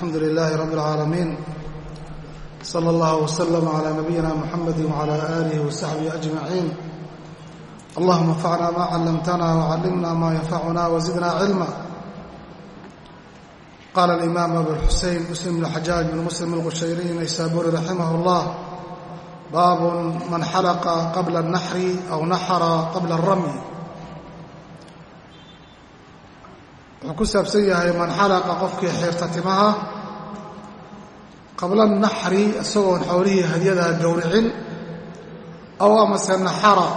alxamdu lilaahi rabi اlcaalamiin sala allah wslm cla nabiyina muxamadi wcala aalihi wasaxbihi ajmaciin allahuma anfacna ma callamtana wcallimna ma yanfacuna wazidna cilma qaala alimaam abuxusein muslim bn xajaaj bn muslim alqushayriy naysaburi raximah اllah baabun man xalaqa qabla اnaxri aw naxara qabla اramyi wuxuu ku saabsan yahay man xalaqa qofkii xiirta timaha qabla naxri isagoon xoolihii hadyadaa gowricin aw amase naxara.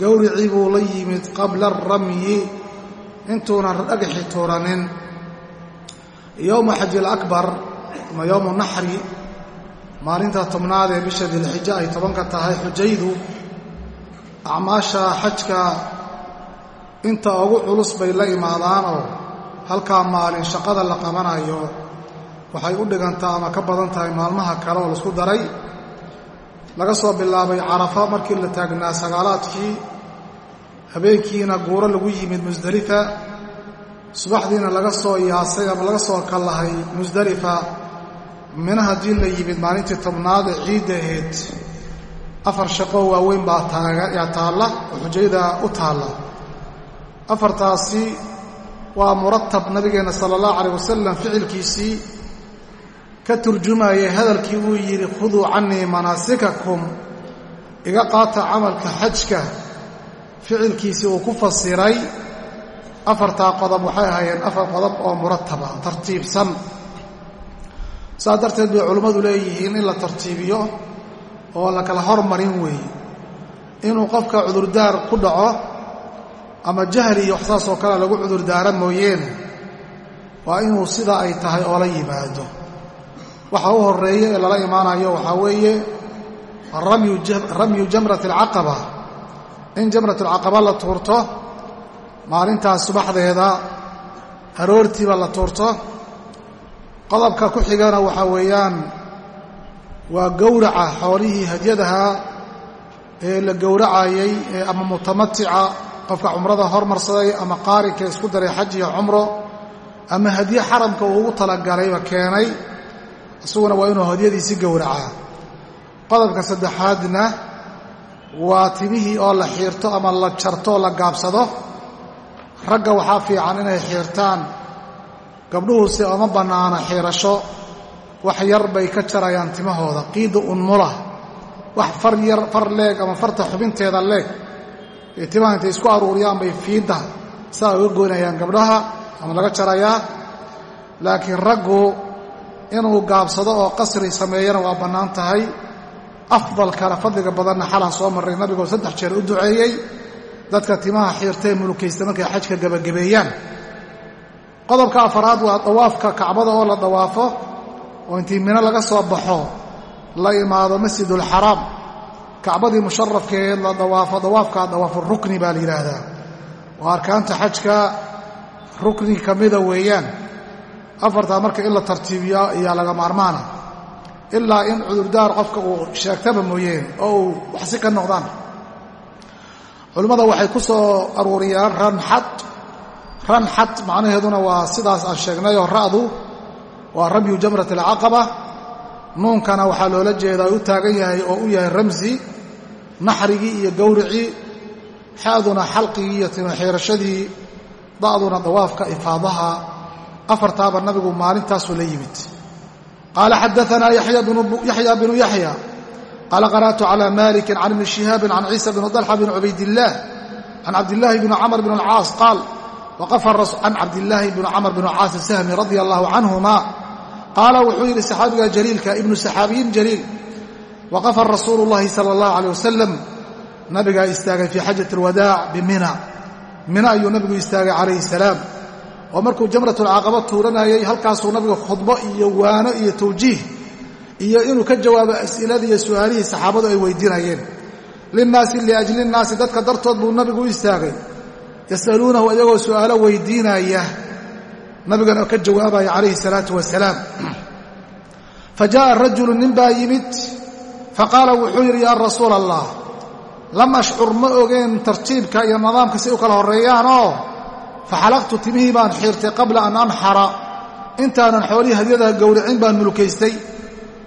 Gowricii buu la yimid qabla aramyi intuunan dhagaxi tuuranin. Yowma xaji alakbar ama yowmu naxri maalinta tobnaad ee bisha dilxijo ay tobanka tahay xujaydu. Acmaasha xajka inta ugu culus bay la imaadaanoo halkaa maalin shaqada la qabanayo waxay u dhigantaa ama ka badan tahay maalmaha kale oo la isku daray. Laga soo bilaabay carafa markii la taagnaa sagaalaadkii habeenkiina guuro lagu yimid musdelifa subaxdiina laga soo yaasay ama laga soo kallahay musdelifa mina haddii la yimid maalintii tobnaad ee ciidda ahayd afar shaqoo waaweyn baa taayaa taalla oo xujayda u taalla afartaasi waa muratab nabigeenna sala allahu calayh wasalam ficilkiisii ka turjumayay hadalkii uu yidhi khuduu cannii manaasikakum. Iga qaata camalka xajka ficilkiisii uu ku fasiray. Afartaa qodob waxay ahaayeen afar qodob oo murataba tartiibsan. Saas darteed bay culimmadu leeyihiin in la tartiibiyo oo la kala hormarin weeye. Inuu qofka cudurdaar ku dhaco ama jahli iyo wax saas oo kale lagu cudurdaara mooyeene waa inuu sida ay tahay oo la yimaado. Waxa u horreeya ee lala imaanayo waxaa weeye ramyu jamrat alcaqaba in jamrat alcaqaba la tuurto maalintaas subaxdeeda aroortiiba la tuurto. Qodobka ku xigana waxaa weeyaan waa gowraca xoolihii hadyadaha ee la gowracayey ama mutamatica qofka cumrada hormarsaday ama qaarinka isku daray xaj iyo cumro ama hadye xaramka uu ugu talagalayba keenay isaguna waa inuu hadyadiisi gowracaa. Qodobka saddexaadna waa timihii oo la xiirto ama la jarto oo la gaabsado ragga waxaa fiican inay xiirtaan gabdhuhuse oma bannaana xiirasho wax yar bay ka jarayaan timahooda qiida unmula wax far yar far leeg ama farta xubinteeda leeg ee timaha intay isku aruuriyaan bay fiidda saa uga goynayaan gabdhaha ama laga jarayaa. Laakiin raggu inuu gaabsado oo qasri sameeyana waa bannaan tahay. Afdalkana fadliga badanna xalaan soo marray nabigoo saddex jeer u duceeyey. Dadka timaha xiirtae mulukaysta markay xajka gebagabeeyaan. Qodobka afaraad waa dawaafka kacbada oo la dawaafo. Oo intii mino laga soo baxo la imaado masjidulxaraam kacbadii musharafkeed la dawaafo dawaafka dawaafurukni baa la yidhaahdaa. Waa arkaanta xajka rukni ka mida weeyaan. Afartaa marka in la tartiibiyo ayaa laga maarmaana. Ilaa in cudurdaar qofka uu sheegtaba mooyeen oo uu waxsi ka noqdaan. Culimmada waxay ku soo aruuriyaan ranxad ranxad macnaheeduna waa sidaas aan sheegnayoo ra'du waa ramyu jamrat alcaqaba nuunkana waxaa loola jeedaa u taagan yahay oo u yahay ramsi naxrigii iyo gowricii xaaduna xalqigii iyo tinoxiirashadii da'duna dawaafka ifaadaha. Afartaaba nabigu maalintaasuu la yimid. Qaala xadaanaa yaxya binu yaxya qaala qara'tu calى maliki can ibni shihaabin can ciisa bn dalxa bn cubaydillaah can cabdilaahi bn camr bn اlcaas qaal waqafa can cabdilaahi bn camr bn caas sahmi radi allahu canhuma qaala wuxuu yidhi saxaabiga jaliilka ibnu saxaabiyin jaliil waqafa rasuulu llahi sala allahu aleyh wasalam nabigaa istaagay fii xajat alwadaac bimina mina ayuu nabigu istaagay calayhi salaam oo markuu jamratulcaqaba tuuranayay halkaasuu nabiga khudbo iyo waano iyo tawjiih iyo inuu ka jawaabo as'iladii iyo su'aalihii saxaabadu ay weydiinayeen linnaasi liajli nnaasi dadka dartood buu nabigu u istaagay yas'aluunahu iyagoo su'aalo weydiinaya nabigana ka jawaabaya calayhi salaatu wasalaam fa jaa'a rajulu nin baa yimid faqaala wuxuu yidhi yaa rasuula allah lam ashcur ma ogeen tartiibka iyo nidaamka si u kala horreeyaanoo? Faxalaqtu timihii baan xiirtay qabla an anxara. Intaanan xoolihii hadyadaha gowracin baan mulkaystay.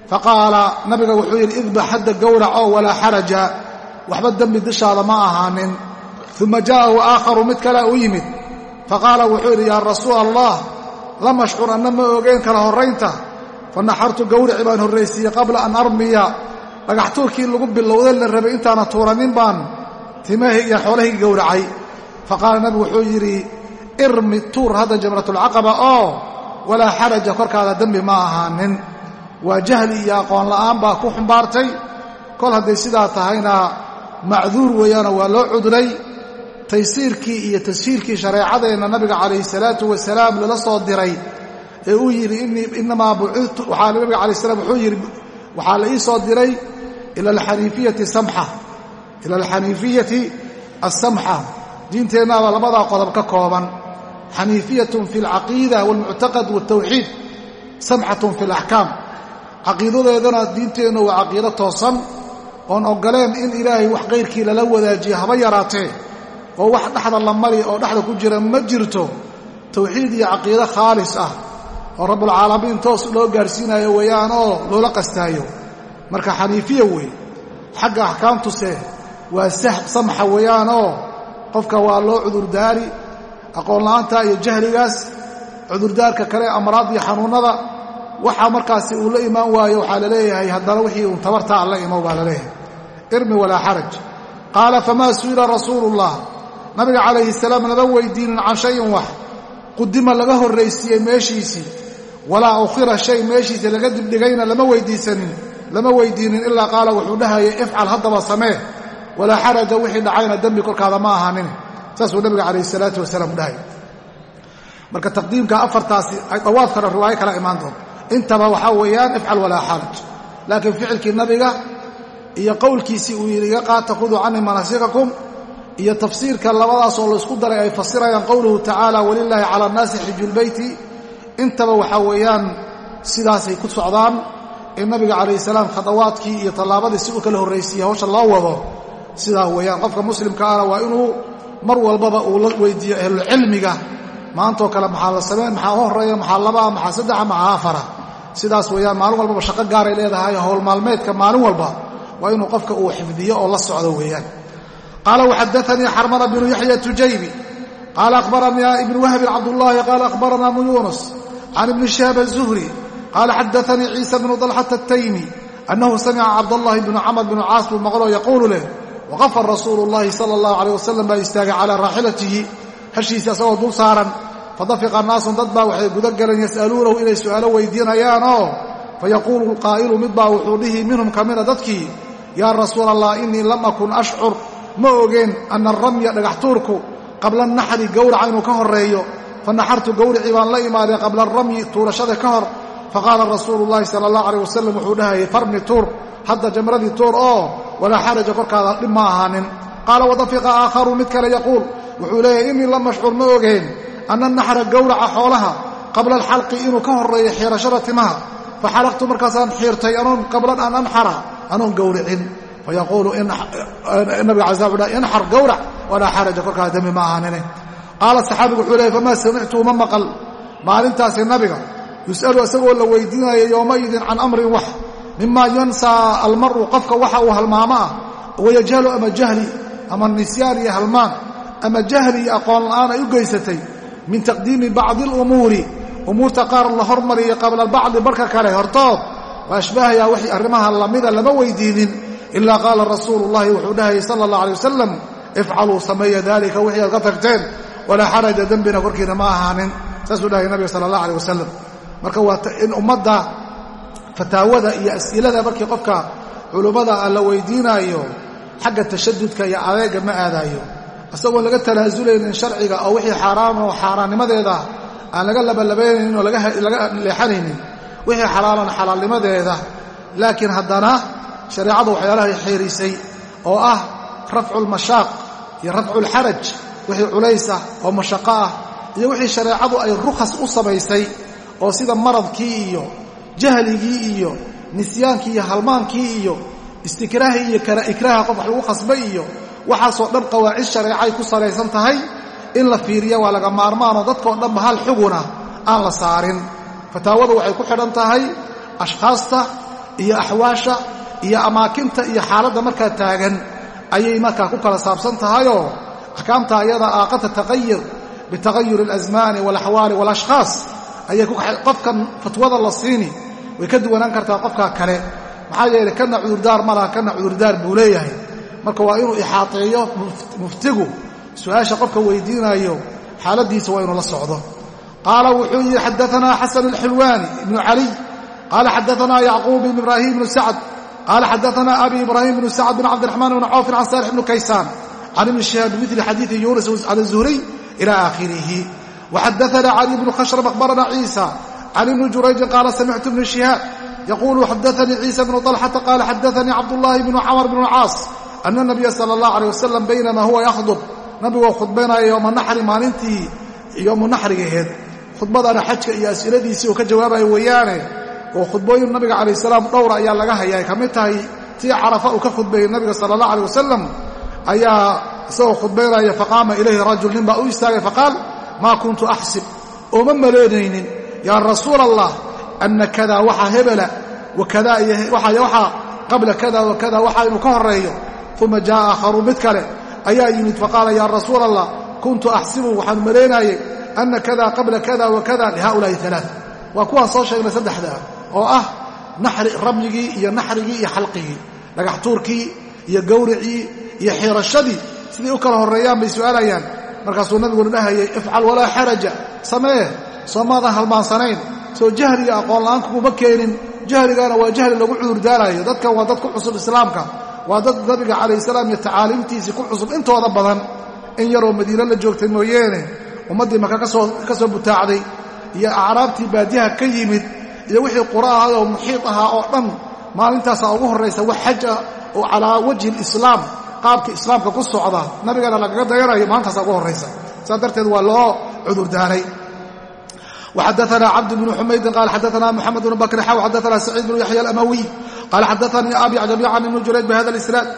Faqaala nabiga wuxuu yidhi idbax hadda gowraco walaa xaraja. Waxba dembi dushaada ma ahaanin. Uma jaa'ahu aakharu mid kalea u yimid. Faqaala wuxuu yidhi yaa rasuula allah lam ashcur anna ma ogeyn kala horraynta. Fanaxartu gowrici baan horraysiiyey qabla an armiya dhagaxtuurkii lagu bilowday la rabay intaana tuuranin baan timahii iyo xoolahii gowracay. Faqaala nabigu wuxuu yidhi irmi tuur hadda jamratulcaqaba oo walaa xaraja korkaada dembi ma ahaanin. Waa jahli iyo aqoon la'aan baa ku xumbaartay. Kol hadday sidaa tahayna macduur weeyaanoo waa loo cudray taysiirkii iyo tashiirkii shareecadeenna nabiga calayhi salaatu wasalaam lala soo diray ee uu yidhi inamaa bucitu waxaa nabiga alay slam wuxuu yidhi waxaa la ii soo diray ila alxaniifiyati samxa ila alxaniifiyati alsamxa diinteennaaba labadaa qodob ka kooban xaniifiyatun fi alcaqiida waalmuctaqad waaltawxiid samxatun fi alaxkaam caqiidadeedana diinteennu waa caqiido toosan oon oggoleen in ilaahay wax kayrkii lala wadaajiyo haba yaraatee oo wax dhexda la mari oo dhexda ku jira ma jirto tawxiid iyo caqiido khaalis ah oo rabbulcaalamiin toos loo gaadhsiinayo weeyaan oo loola qastaayo marka xaniifiya wey xagga axkaamtuse waa samxa weeyaanoo qofka waa loo cudurdaari aqoonla'aanta iyo jahligaas cudurdaarka kale amraad iyo xanuunnada waxa markaasi uu la imaan waayo waxaa la leeyahay haddana wixii uun tabartaa la imow baa la leeyahay. Irmi walaa xaraj. Qaala famaa su'ila rasuulullah? Nabiga calayhi salaam lama weydiinin can shayin wax qudima laga horraysiiyey meeshiisii walaa ukhira shay meeshiisii laga dibdhigayna lama weydiisanin lama weydiinin ilaa qaala wuxuu dhahayay ifcal haddaba samee walaa xaraja wixii dhacayna dembi korkaada ma ahaanin. Saasuu nabiga calayhi salaatu wasalaam u dhahaya marka taqdiimka afartaasi dawaafkana riwaayo kala imaan doonto intaba waxaa weeyaan ifcal walaa xaraj. Laakiin ficilkii nabiga iyo qowlkiisii uu yidhi iga khuduu canii manaasikakum iyo tafsiirka labadaasoo laysku daray ay fasirayaan qowluhu tacaala walilaahi cala annaasi xijulbeyti intaba waxaa weeyaan sidaasay ku socdaan in nabiga calayhi salaam khadawaadkii iyo tallaabadii si uu kala horraysiiyey hawsha loo wado sidaa weeyaan qofka muslimka ahna waa inuu mar walbaba uu la weydiiyo ahlulcilmiga maantoo kale maxaa la samayn maxaa u horreeya maxaa labaa maxaa saddexa maxaa afara sidaas weeyaan maalin walbaba shaqo gaaray leedahay howl maalin walba waa inuu qofka uu xifdiyo oo la socdo weeyaan. Qaala waxadaanii xarmana bnu yaxya tujaybi. Qaala akhbarana ibnu wahbin cabdullaahi qaala akhbarana bnu yuunus. Can ibni shihaab azuhri qaala xadaanii ciisa bnu dalxata ataymi annahu samica cabdallahi bnu camr bnu caas buu maqloo yaquulu leh waqafa rasuulu llahi sala allahu aleyh wasalam baa istaagay calaa raaxilatihi hashiisa isagoo dul saaran fadafiqa naasun dad baa waxay guda galeen yas'aluunahu inay su'aalo weydiinayaanoo fayaquulu qaa'ilu midbaa wuxuu dhihi minhum ka mida dadkii yaa rasuula allah innii lam akun ashcur ma ogeen ana aramya dhagaxtuurku qabla anaxri gowraca inuu ka horreeyo fanaxartu gowricii baan la imaaday qabla aramyi tuurashada ka hor faqaala rasuulu llahi sala allah aleyh wasalam wuxuu dhahayay farmi tuur hadda jamradii tuur oo walaa xaraja korkaada dhib ma ahaanin qaala wadafiqa aakharu mid kale yaquul wuxuu leeyahay innii lam ashcur ma ogeen ana naxra gowraca xoolaha qabla alxalqi inuu ka horreeyo xiirashada timaha faxalaqtu markaasaan xiirtay anoon qablan an anxara anoon gowricin fayaquulu nabiga ala sl inxar gowrac walaa xaraja korkaada dembi ma ahaanine qaala saxaabigu wuxuu leeyay famaa samictu uma maqal maalintaasi nabiga yus'alu isagoo la weydiinaya yowmaidin can amrin wax mima yansaa almaru qofka waxa uu halmaamo ah wayajhalu ama jahli ama nisyaan iyo halmaan ama jahli iyo aqoon la'aan ay u geysatay min taqdiimi bacdi alumuuri umuurta qaar la hormariya qabla bacdi barka kale hortood waa ashbaahayaa wixii arrimaha lamida lama weydiinin ilaa qaala rasuulu llahi wuxuu dhahayay sala allah alay wasalam ifcaluu sameeya daalika wixii aad ka tagteen walaa xaraja dembina korkiina ma ahaanin saasuu dhahaya nabiga sala allah aleh wasalam marka waa in ummadda fataawada iyo as'ilada markii qofka culummada ah la weydiinaayo xagga tashadudka iyo adeega ma aadaayo. Isagoon laga tanaazulaynin sharciga oo wixii xaaraam oo xaaraannimadeeda aan laga labalabaynaynin oo laga leexanaynin wixii xalaalan xalaalnimadeeda laakiin haddana shareecadu waxyaalahay xeerisay oo ah rafcu lmashaaq iyo rafcu lxaraj wixii culaysah oo mashaqo ah iyo wixii shareecadu ay rukhas u samaysay oo sida maradkii iyo jahligii iyo nisyaankii iyo halmaankii iyo istikraahi iyo ikraaha qof wax lagu khasbay iyo waxaasoo dhan qawaacid shareecay ku salaysan tahay in la fiiriya waa laga maarmaanoo dadkao dhanba hal xuguna aan la saarin. Fataawada waxay ku xidhan tahay ashkhaasta iyo axwaasha iyo amaakinta iyo xaaladda markaa taagan. Ayay markaa ku kala saabsan tahayoo axkaamta ayada ah qad tataqayar bitaqayuri alasmaani waalaxwaali walashkhaas qofkan fatwada la siini way ka duwanaan kartaa qofkaa kale. Maxaa yeelay kana cudurdaar ma laha cudurdaar buu leeyahay. Marka waa inuu ixaateeyo muftigu su'aasha qofka weydiinayo xaaladiisa waa inuu la socdo. Qaala wuxuu yidhi xadaanaa xasan alxulwaani ibnu caliy qaala xadaanaa yacquub ibn ibraahim ibnu sacd. Qaala xadaanaa abi ibraahim ibnu sacd bin cabdiraxmaan bni cawfin can saalix ibnu kaysaan. Can ibni shihaab bimili xadiidi yuunus can azuhriy ila aakhirihi waxadaanaa cali bnu khashrab akhbarana ciisa can ibni jurayjin qaala samictu ibni shihaab yaqulu xadaanii ciisa bnu طalxata qaala xadaanii cabdullaahi bnu camr bnu caas ana nabiya sala allah alيh wasalam baynama huwa yakhdub nabigoo khudbaynaya yowma naxri maalintii yowmu naxrigaheed khudbadana xajka iyo as'iladiisii uu ka jawaabayo weeyaane oo khudbooyin nabiga calayh salaam dhowra ayaa laga haya ay ka mid tahay tii carafa uu ka khudbeeyey nabiga sala allah alيh wasalam ayaa isagoo khudbaynaya faqaama ilayhi rajul nin baa u istaagay faqaal maa kuntu axsib ooma maleynaynin yaa rasuula allah ana kada waxaa hebela waxaa qabla kada wakada waxaa inuu ka horeeyo uma jaa'a aakharu mid kale ayaa yimid faqaala yaa rasuula allah kuntu axsibu waxaanu malaynaayey ana kada qabla kada wakada lihaulaai alaa waa kuwaan soo sheegnay saddexdaa oo ah ramyigii iyo naxrigii iyo xalqigii dhagax tuurkii iyo gawricii iyo xiirashadii siday u kala horreeyaan bay su'aalayaan markaasuu nabiguna dhahayay ifcal walaa xaraja. Samee soo maadan halmaansanayn soo jahliga aqoonla'aan kuguma keenin. Jahligana waa jahli lagu cudurdaarayo dadkan waa dad ku cusub islaamka. Waa dad nabiga calayh salaam iyo tacaaliimtiisii ku cusub intooda badan. In yaroo madiino la joogtay mooyeene ummaddii maka ka soo butaacday iyo acraabtii baadiyaha ka yimid iyo wixii qura ahay oo muxiid ahaa oo dhan maalintaasaa ugu horraysa wax xaj ah oo calaa wajhi lislaam qaabka islaamka ku socda nabigana lagaga dayanayo maantaasaa ugu horraysa saas darteed waa loo cudurdaaray وxadثna cبد بن حmaydin qال xadثna محaمد بن بكر xw xadثna سعيid بن يحyى الأmوي qال xadثnii أbي جميعا بن جurayج بhda الإسناaد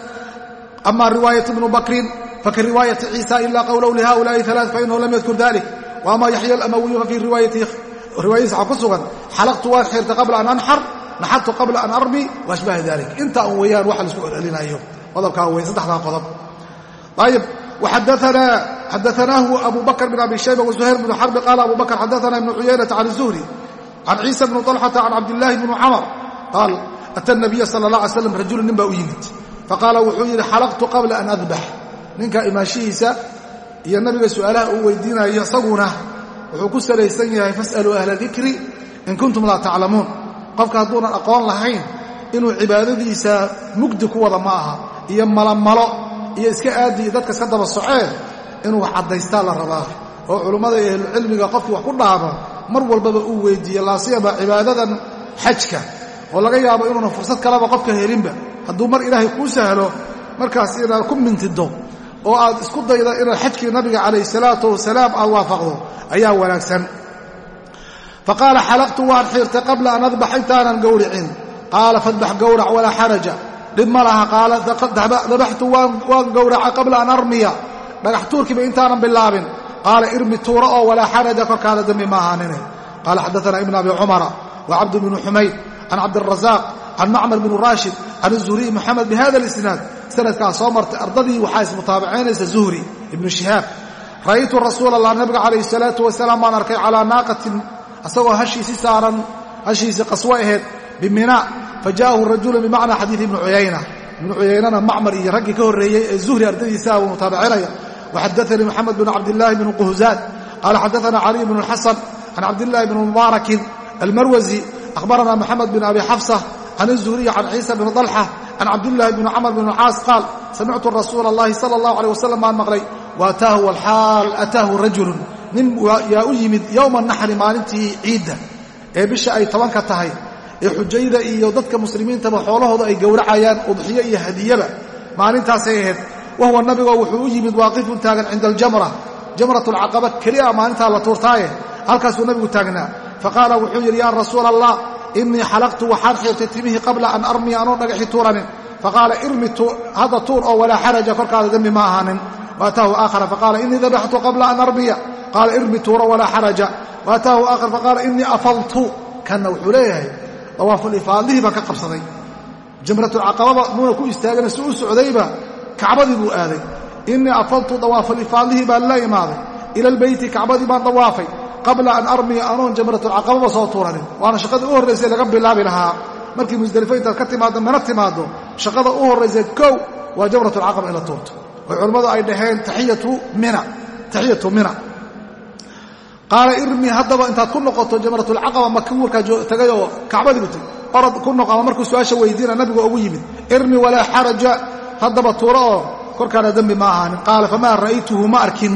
أma رiواaية بن بكri fakriواaيaة عيسى إلا qwlw لhؤuلاءi ثلاث faإنhu lm ydkr ذلك وأma يحyى الأmوي fفي riwaayadiis wxa ku sugan xalqtu waan xirtay qabla an أnxر naxartu qabla an armi وأشبaه ذلك inta un weeyaan waxa laisku celcelinayo qodobkaa weyn saddexdaa qodob. Ayib xadaanaahu abu bakr bn abi shayba wasuhayr bnu xarbi qaala abu bakr xadaana ibnu cuyaynata can zuhri can ciisa bni طalxata can cabdilaahi bni camar qaal ata nabiya sala اla alay slam rajulu nin baa u yimid. Faqaala wuxuu yidhi xalaqtu qabla an adbax ninka imaanshihiisa iyo nabiga su'aalaha uu weydiinayo isaguna wuxuu ku salaysan yahay fas'aluu ahla dikri in kuntum laa taclamuun qofka hadduunan aqoon lahayn inuu cibaadadiisa mugdi ku wada ma aha iyo malomalo iyo iska aadi dadka iska daba soceen inuu wax caddaystaa la rabaa. Oo culummada iyo ahlucilmiga qofkii wax ku dhaaba mar walbaba uu weyddiiye laasiyaba cibaadadan xajka oo laga yaabo inuuna fursad kaleba qofka helinba. Hadduu mar ilaahay kuu sahlo markaas inaad ku mintido oo aad isku dayda inaad xajkii nabiga calayh salaatu wasalaam aad waafaqdo ayaa wanaagsan. Fa qaala xalaqtu waan xiirtay qabla an adbax intaanan gowricin. Qaala fadbax gowrac walaa xaraja dhib ma laha qaala dabaxtu waan gowraca qabla an armiya. Dhagax tuurkiiba intaanan bilaabin. Qaala irmi tuura oo walaa xaraja korkaada dembi ma ahaanine. Qaala xadaana ibn abi cumara wa cabd bnu xumayd can cabdirazaaq can macmar bn raashid can zuhriy moxamed bihada lisnaad sanadkaa soo martay ardadii waxaa ismutaabacaynaysa zuhri ibnu shihaab. Ra'aytu rasuul allah nabiga calayh salaatu wasalaam baan arkay calaa naaqatin asagoo hashiisi saaran hashiisii qaswo aheed bimina fajaahu rajulu bimacnaa xadiid ibni cuyayna ibnu cuyaynana macmar iyo raggii ka horreeyey ee zuhri ardadiisaa uu mutaabicinaya waxadaanii moxamed bn cabdilaahi bn quhzaan qaala xadaana caliy bn xasan can cabdilaahi bn mubaarakin almarwasi ahbarana moxamed bn abi xafsa can izuhriyi can ciisa bn dalxa can cabdilaahi bn camr bn caas qaal samictu rasuula allahi sala allahu aleh wasalam baan maqlay waataahu walxaal ataahu rajulun. Nin yaa u yimid yowma naxri maalintii ciidda ee bisha ay tobanka tahay ee xujayda iyo dadka muslimiintaba xoolahooda ay gowracayaan udxiyo iyo hadiyaba maalintaasay ahayd. Wahuwa nabigoo wuxuu u yimid waaqifun taagan cinda aljamra. Jamrat alcaqaba keliya maalintaa la tuurtaaye. Halkaasuu nabigu taagnaa. Faqaala wuxuu yidhi yaa rasuula allah inii xalaqtu waxaan xiirtay timihii qabla an armiya anoo dhagaxi tuuranin. Faqaala irmi hadda tuur oo walaa xaraja korkaada dembi ma ahaanin. Waataahu aakhara faqaala inii dabaxtu qabla an armiya. Qaala irmi tuura walaa xaraja. Waataahu aakhar faqaala inii afadtu kanna wuxuu leeyahay dawaafulifaadihii baan ka qabsaday. Jamratulcaqababa muuna ku istaagana si u socdayba kacbadii buu aaday. Innii afadtu dawaafulifaadihii baan la imaaday. Ila albeyti kacbadii baan dawaafay. Qabla an armiya anoon jamratulcaqababa soo tuuranin. Waana shaqadii u horraysay laga bilaabi lahaa. Markii musdelifo intaad ka timaaddo mana timaaddo. Shaqada u horraysa kow waa jamratulcaqaba in la tuurto. Oo culammadu ay dhaheen taxiyatu mina qaala irmi haddaba intaad ku noqoto jamratulcaqaba maka warkaa tagay oo kacbadii bu tegey orad ku noqo ama markuu su'aasha weydiina nabiga ugu yimid irmi walaa xaraja. Haddaba tuuro oo korkaana dembi ma ahaanin qaala famaa ra'aytuhu ma arkin.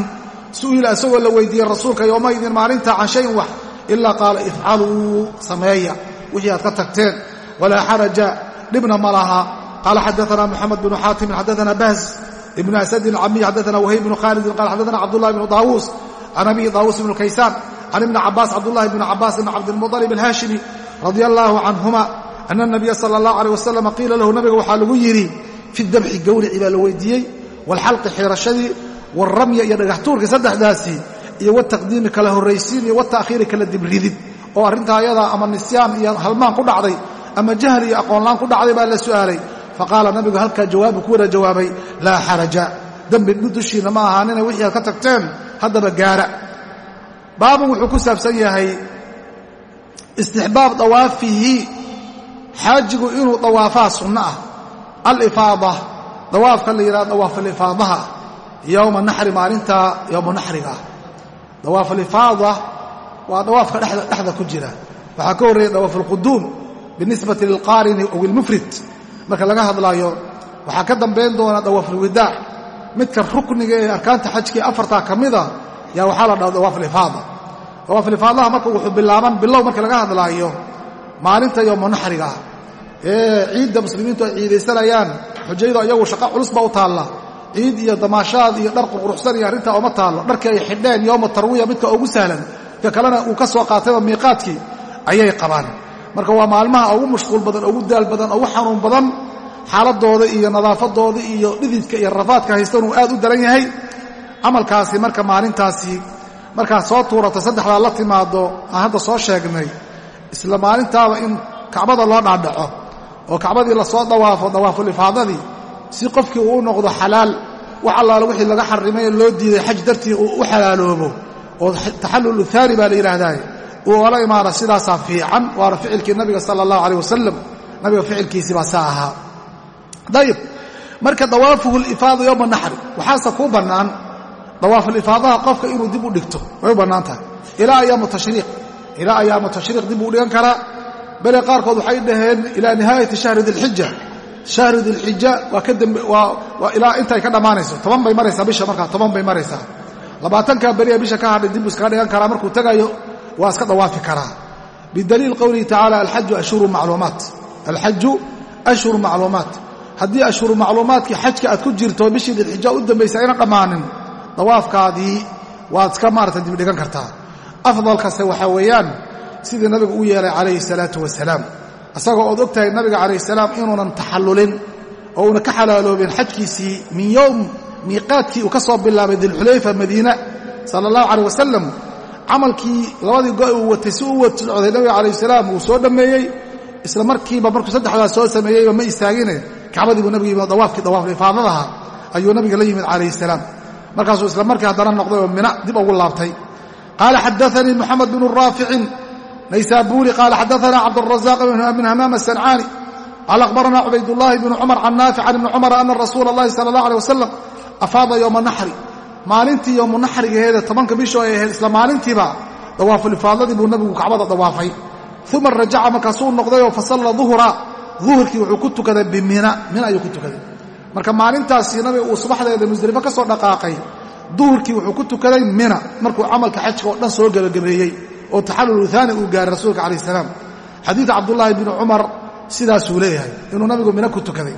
Su'ila isagoo la weydiiyey rasuulka yowmaydin maalinta can shayin wax. Ilaa qaala ifcaluu sameeya. Wixii aad ka tagteen walaa xaraja. Dhibna ma laha. Qaala xadaana moxamed bnu xaatimin xadaana bahz ibnu asadin camiy xadaana wahayb bnu khaalidin qala xadaana cabdullahi bnu daawuus can abihi daawuus bnu kaysaan can ibni cabaas cabdullahi bni cabaas bn cabdilmuطalib alhaashimi radia allaahu canhuma ana nabiya sala allah aleyh wasalam qiila lahu nabiga waxaa lagu yidhi fi dabxi gowrici baa la weydiiyey waalxalqi xirashadii waalramya iyo dhagaxtuurka saddexdaasi iyo wataqdiimi kala horraysiin iyo wata'khiiri kala dibridid oo arrintaa ayadaa ama nisyaan iyo halmaan ku dhacday ama jahli iyo aqoonlaan ku dhacday baa la su'aalay faqaala nabigu halkaa jawaabu ku wada jawaabay laa xaraja dembi dushiinna ma ahaanina wixii aad ka tagteen haddaba gaara. Baabun wuxuu ku saabsan yahay istixbaab dawaafihi xaajigu inuu dawaafaa sunno ah. Alifaada dawaafka la yidhaha dawaafalifaadaha yowma naxri maalinta yowma naxriga. Ah dawaafalifaada waa dawaafka dhexda ku jira. Waxaa ka horreeya dawaaf alquduum binisbati lilqaarini ow ilmufrid marka laga hadlaayo waxaa ka dambayn doona dawaafulwidaac midka rukniga ee arkaanta xajkii afartaa ka mida yaa waxaa la dhaha dawaaf dawaafalifaadaha marka wuxuu bilaaban bilow marka laga hadlaayo maalinta yowma naxriga ah ee ciidda muslimiintu ay ciidaysanayaan xujaydu iyagu shaqo culus ba u taalla ciid iyo damaashaad iyo dhar quruxsan iyo arrintaa uma taallo dharkii ay xidheen yowma tarwiya midka ugu sahlan ka kalena uu ka soo qaatayba miiqaadkii ayay qabaan. Marka waa maalmaha ugu mashquul badan ugu daal badan ugu xanuun badan xaaladooda iyo nadaafadooda iyo dhididka iyo rafaadka haystan uu aad u daran yahay. Camalkaasi marka maalintaasi markaad soo tuurato saddexdaa la timaado aan hadda soo sheegnay isla maalintaaba in kacbada loo dhaadhaco oo kacbadii la soo dawaafo dawaafulifaadadii si qofkii uu u noqdo xalaal wax allaale wixii laga xarimay loo diiday xaj dartii uu u xalaaloobo oo taxallulu haani baa la yidhaahdaa uu ola imaana sidaasaa fiican waana ficilkii nabiga sala allahu aleyh wasalam nabiga ficilkiisii baa saa ahaa dayib. Marka dawaafuhu lifaada yowma naxri waxaase kuu bannaan dawaafulifaadaha qofka inuu dib u dhigto. Way u bannaan tahay. Ilaa ayaamu tashriiq. Ilaa ayaamu tashriiq dib uu dhigan karaa bele qaarkood waxay dhaheen ilaa nihaayati shahri dilxija shahri dilxija waa ka dambe waa ilaa intay ka dhammaanayso toban bay maraysaa bisha markaa. Toban bay maraysaa. Labaatankaa beriya bisha ka hadhay dib iskaga dhigan karaa. Markuu tagayo waa iska dawaafi karaa. Bidaliil qowlihi tacaala alxaju ashhuru macluumaat. Alxaju ashhuru macluumaat haddii ashhuru macluumaadkii xajka aad ku jirto bishii dilxija u dambaysa ayna dhammaanin dawaafkaadii waad iska maarata dib dhigan kartaa. Afdalkase waxaa weeyaan sidii nabigu u yeelay calayhi salaatu wasalaam isagoo ood og nabiga calayh salaam inuunan taxallulin oo uuna ka xalaaloobin xajkiisii min yowm miiqaadkii uu ka soo bilaabay dilxulayfa madiina sala allahu caleyh wasalam camalkii labadii go' uu watay si u socday nabiga calayh salaam uu soo dhammeeyey. Isla markiiba markuu saddexdaas soo sameeyeyba ma istaagine kacbadii buu nabiga yimid dawaafkii dawaafay faadadaha ayuu nabiga la yimid calayhi salaam. Markaasuu isla markii haddana noqday oo mina dib ugu laabtay. Qaala xadaanii moxamed bnu raaficin. Naysaabuuri qaala xadaanaa cabdrazaq bn hamaam asancaani qaala ahbaranaa cubaydulaahi bnu cumar can naafic can ibni cumar ana rasuula allahi sala allah aleh wasalam afaada yowma naxri. Maalintii yowmu naxrigaheeda tobanka bisho ay ahayd isla maalintiiba dawaaful buu nabigu kacbada dawaafay. Uma rajaca markaasuu noqdayoo fasalla duhura duhurkii wuxuu ku tukaday bimina. Mina ayuu ku tukaday. Marka maalintaasi nabiga uu subaxdeeda musdelifo ka soo dhaqaaqay duhurkii wuxuu ku tukaday mina. Markuu camalka xajka oo dhan soo gebagabeeyey oo taxallul haani uu gaaray rasuulka calayh salaam. Xadiida cabdullaahi bni cumar sidaasuu leeyahay. Inuu nabigu mina ku tukaday.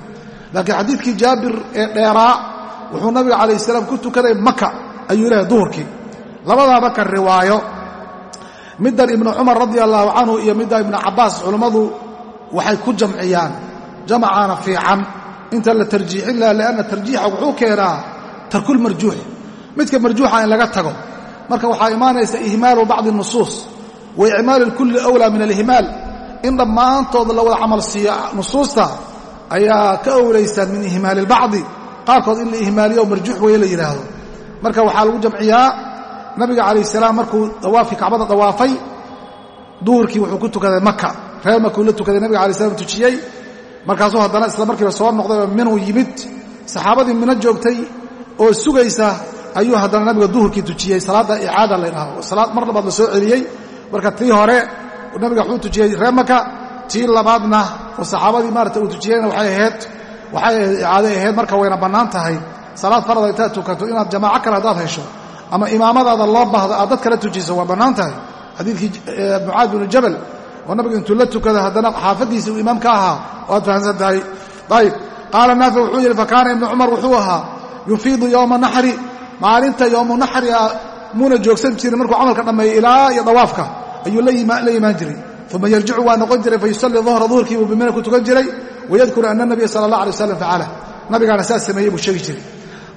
Laakiin xadiidkii jaabir ee dheeraa wuxuu nabiga calayh salaam ku tukaday maka ayuu leeyahay duhurkii. Labadaa marka riwaayo. Middan ibnu cumar radia allaahu canhu iyo midda ibnu cabbaas culammadu waxay ku jamciyaan jamacaana fiican. Inta la tarjiixin laha lianna tarjiixa wuxuu keenaa tarkulmarjuux midka marjuuxa in laga tago. Marka waxaa imaanaysa ihmaalu bacdi nusuus wa icmaalu lkulli awlaa min alihmaal. In dhammaantood la wada camal siiyo nusuusta ayaa ka owlaysan min ihmaali ilbacdi qaarkood in la ihmaaliyo marjuux weeye la yidhaahdo marka waxaa lagu jamciyaa nabiga calayh salaam markuu dawaafkii kacbada dawaafay duhurkii wuxuu ku tukaday maka reer makuu la tukaday nabiga alay slam tujiyey. Markaasuu haddana isla markiiba soo noqday oo minuu yimid. Saxaabadii mino joogtay oo sugaysa ayuu haddana nabiga duhurkii tujiyey salaadda icaada la ydhaho salaad mar labaad la soo celiyey. Marka tii hore nabiga wuxuu tujiyey reer tii labaadna oo saxaabadii maarata uu tujiyeyna waxay ahayd waxay icaado ahayd. Marka wayna bannaan tahay. Salaad farada intaad tukato inaad jamaaco kale haddaad hesho ama imaamadaada loo baahdo aad dad kala tujiso waa bannaan tahay. Xadiidkii mucaad binu jabal oo nabiga intuu la tukada haddana xaafaddiisa uu imaam ka ahaa oo aad fahamsan tahay ayib qaala naafic wuxuu yidhi fakaana ibnu cumar wuxuu ahaa yufiidu yowma naxri. Maalinta yowmu naxri a muuna joogsan jirin markuu camalka dhammeeyey ilaa iyo dawaafka. Ayuu la imaan jiray. Uma yarjicu waa noqon jiray fayusallii duhra duhurkiibuu bimina ku tukan jiray wayadkuru ana nabiya sala allah alay wasalam facala nabigaana saas sameeyey buu sheegi jiray.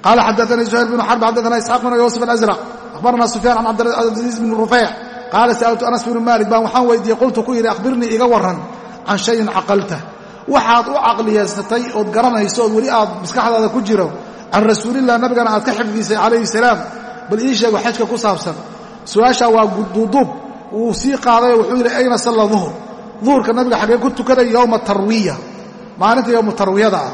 Qaala xadaanii zuhayr bnu xarb xadaana isxaaq bnu yuusuf alazraq akhbarana sufyaan can cabdilcaziiz bni rufeyc qaala sa'altu anas bnu maalik baan waxaan weydiiyey qultu ku yidhi akhbirnii iga warran can shayin caqalta waxaad u caqliyaysatay ood garanayso ood weli aad maskaxdaada ku jiro can rasuulilah nabigana aad ka xifdisay calayhi salaam bal ii sheego xajka ku saabsan su'aashaa waa duuduub wuu sii qaadayoo wuxuu yidhi ayna salla duhur duhurka nabiga xaggee ku tukaday yowma tarwiya maalinta yowmu tarwiyada ah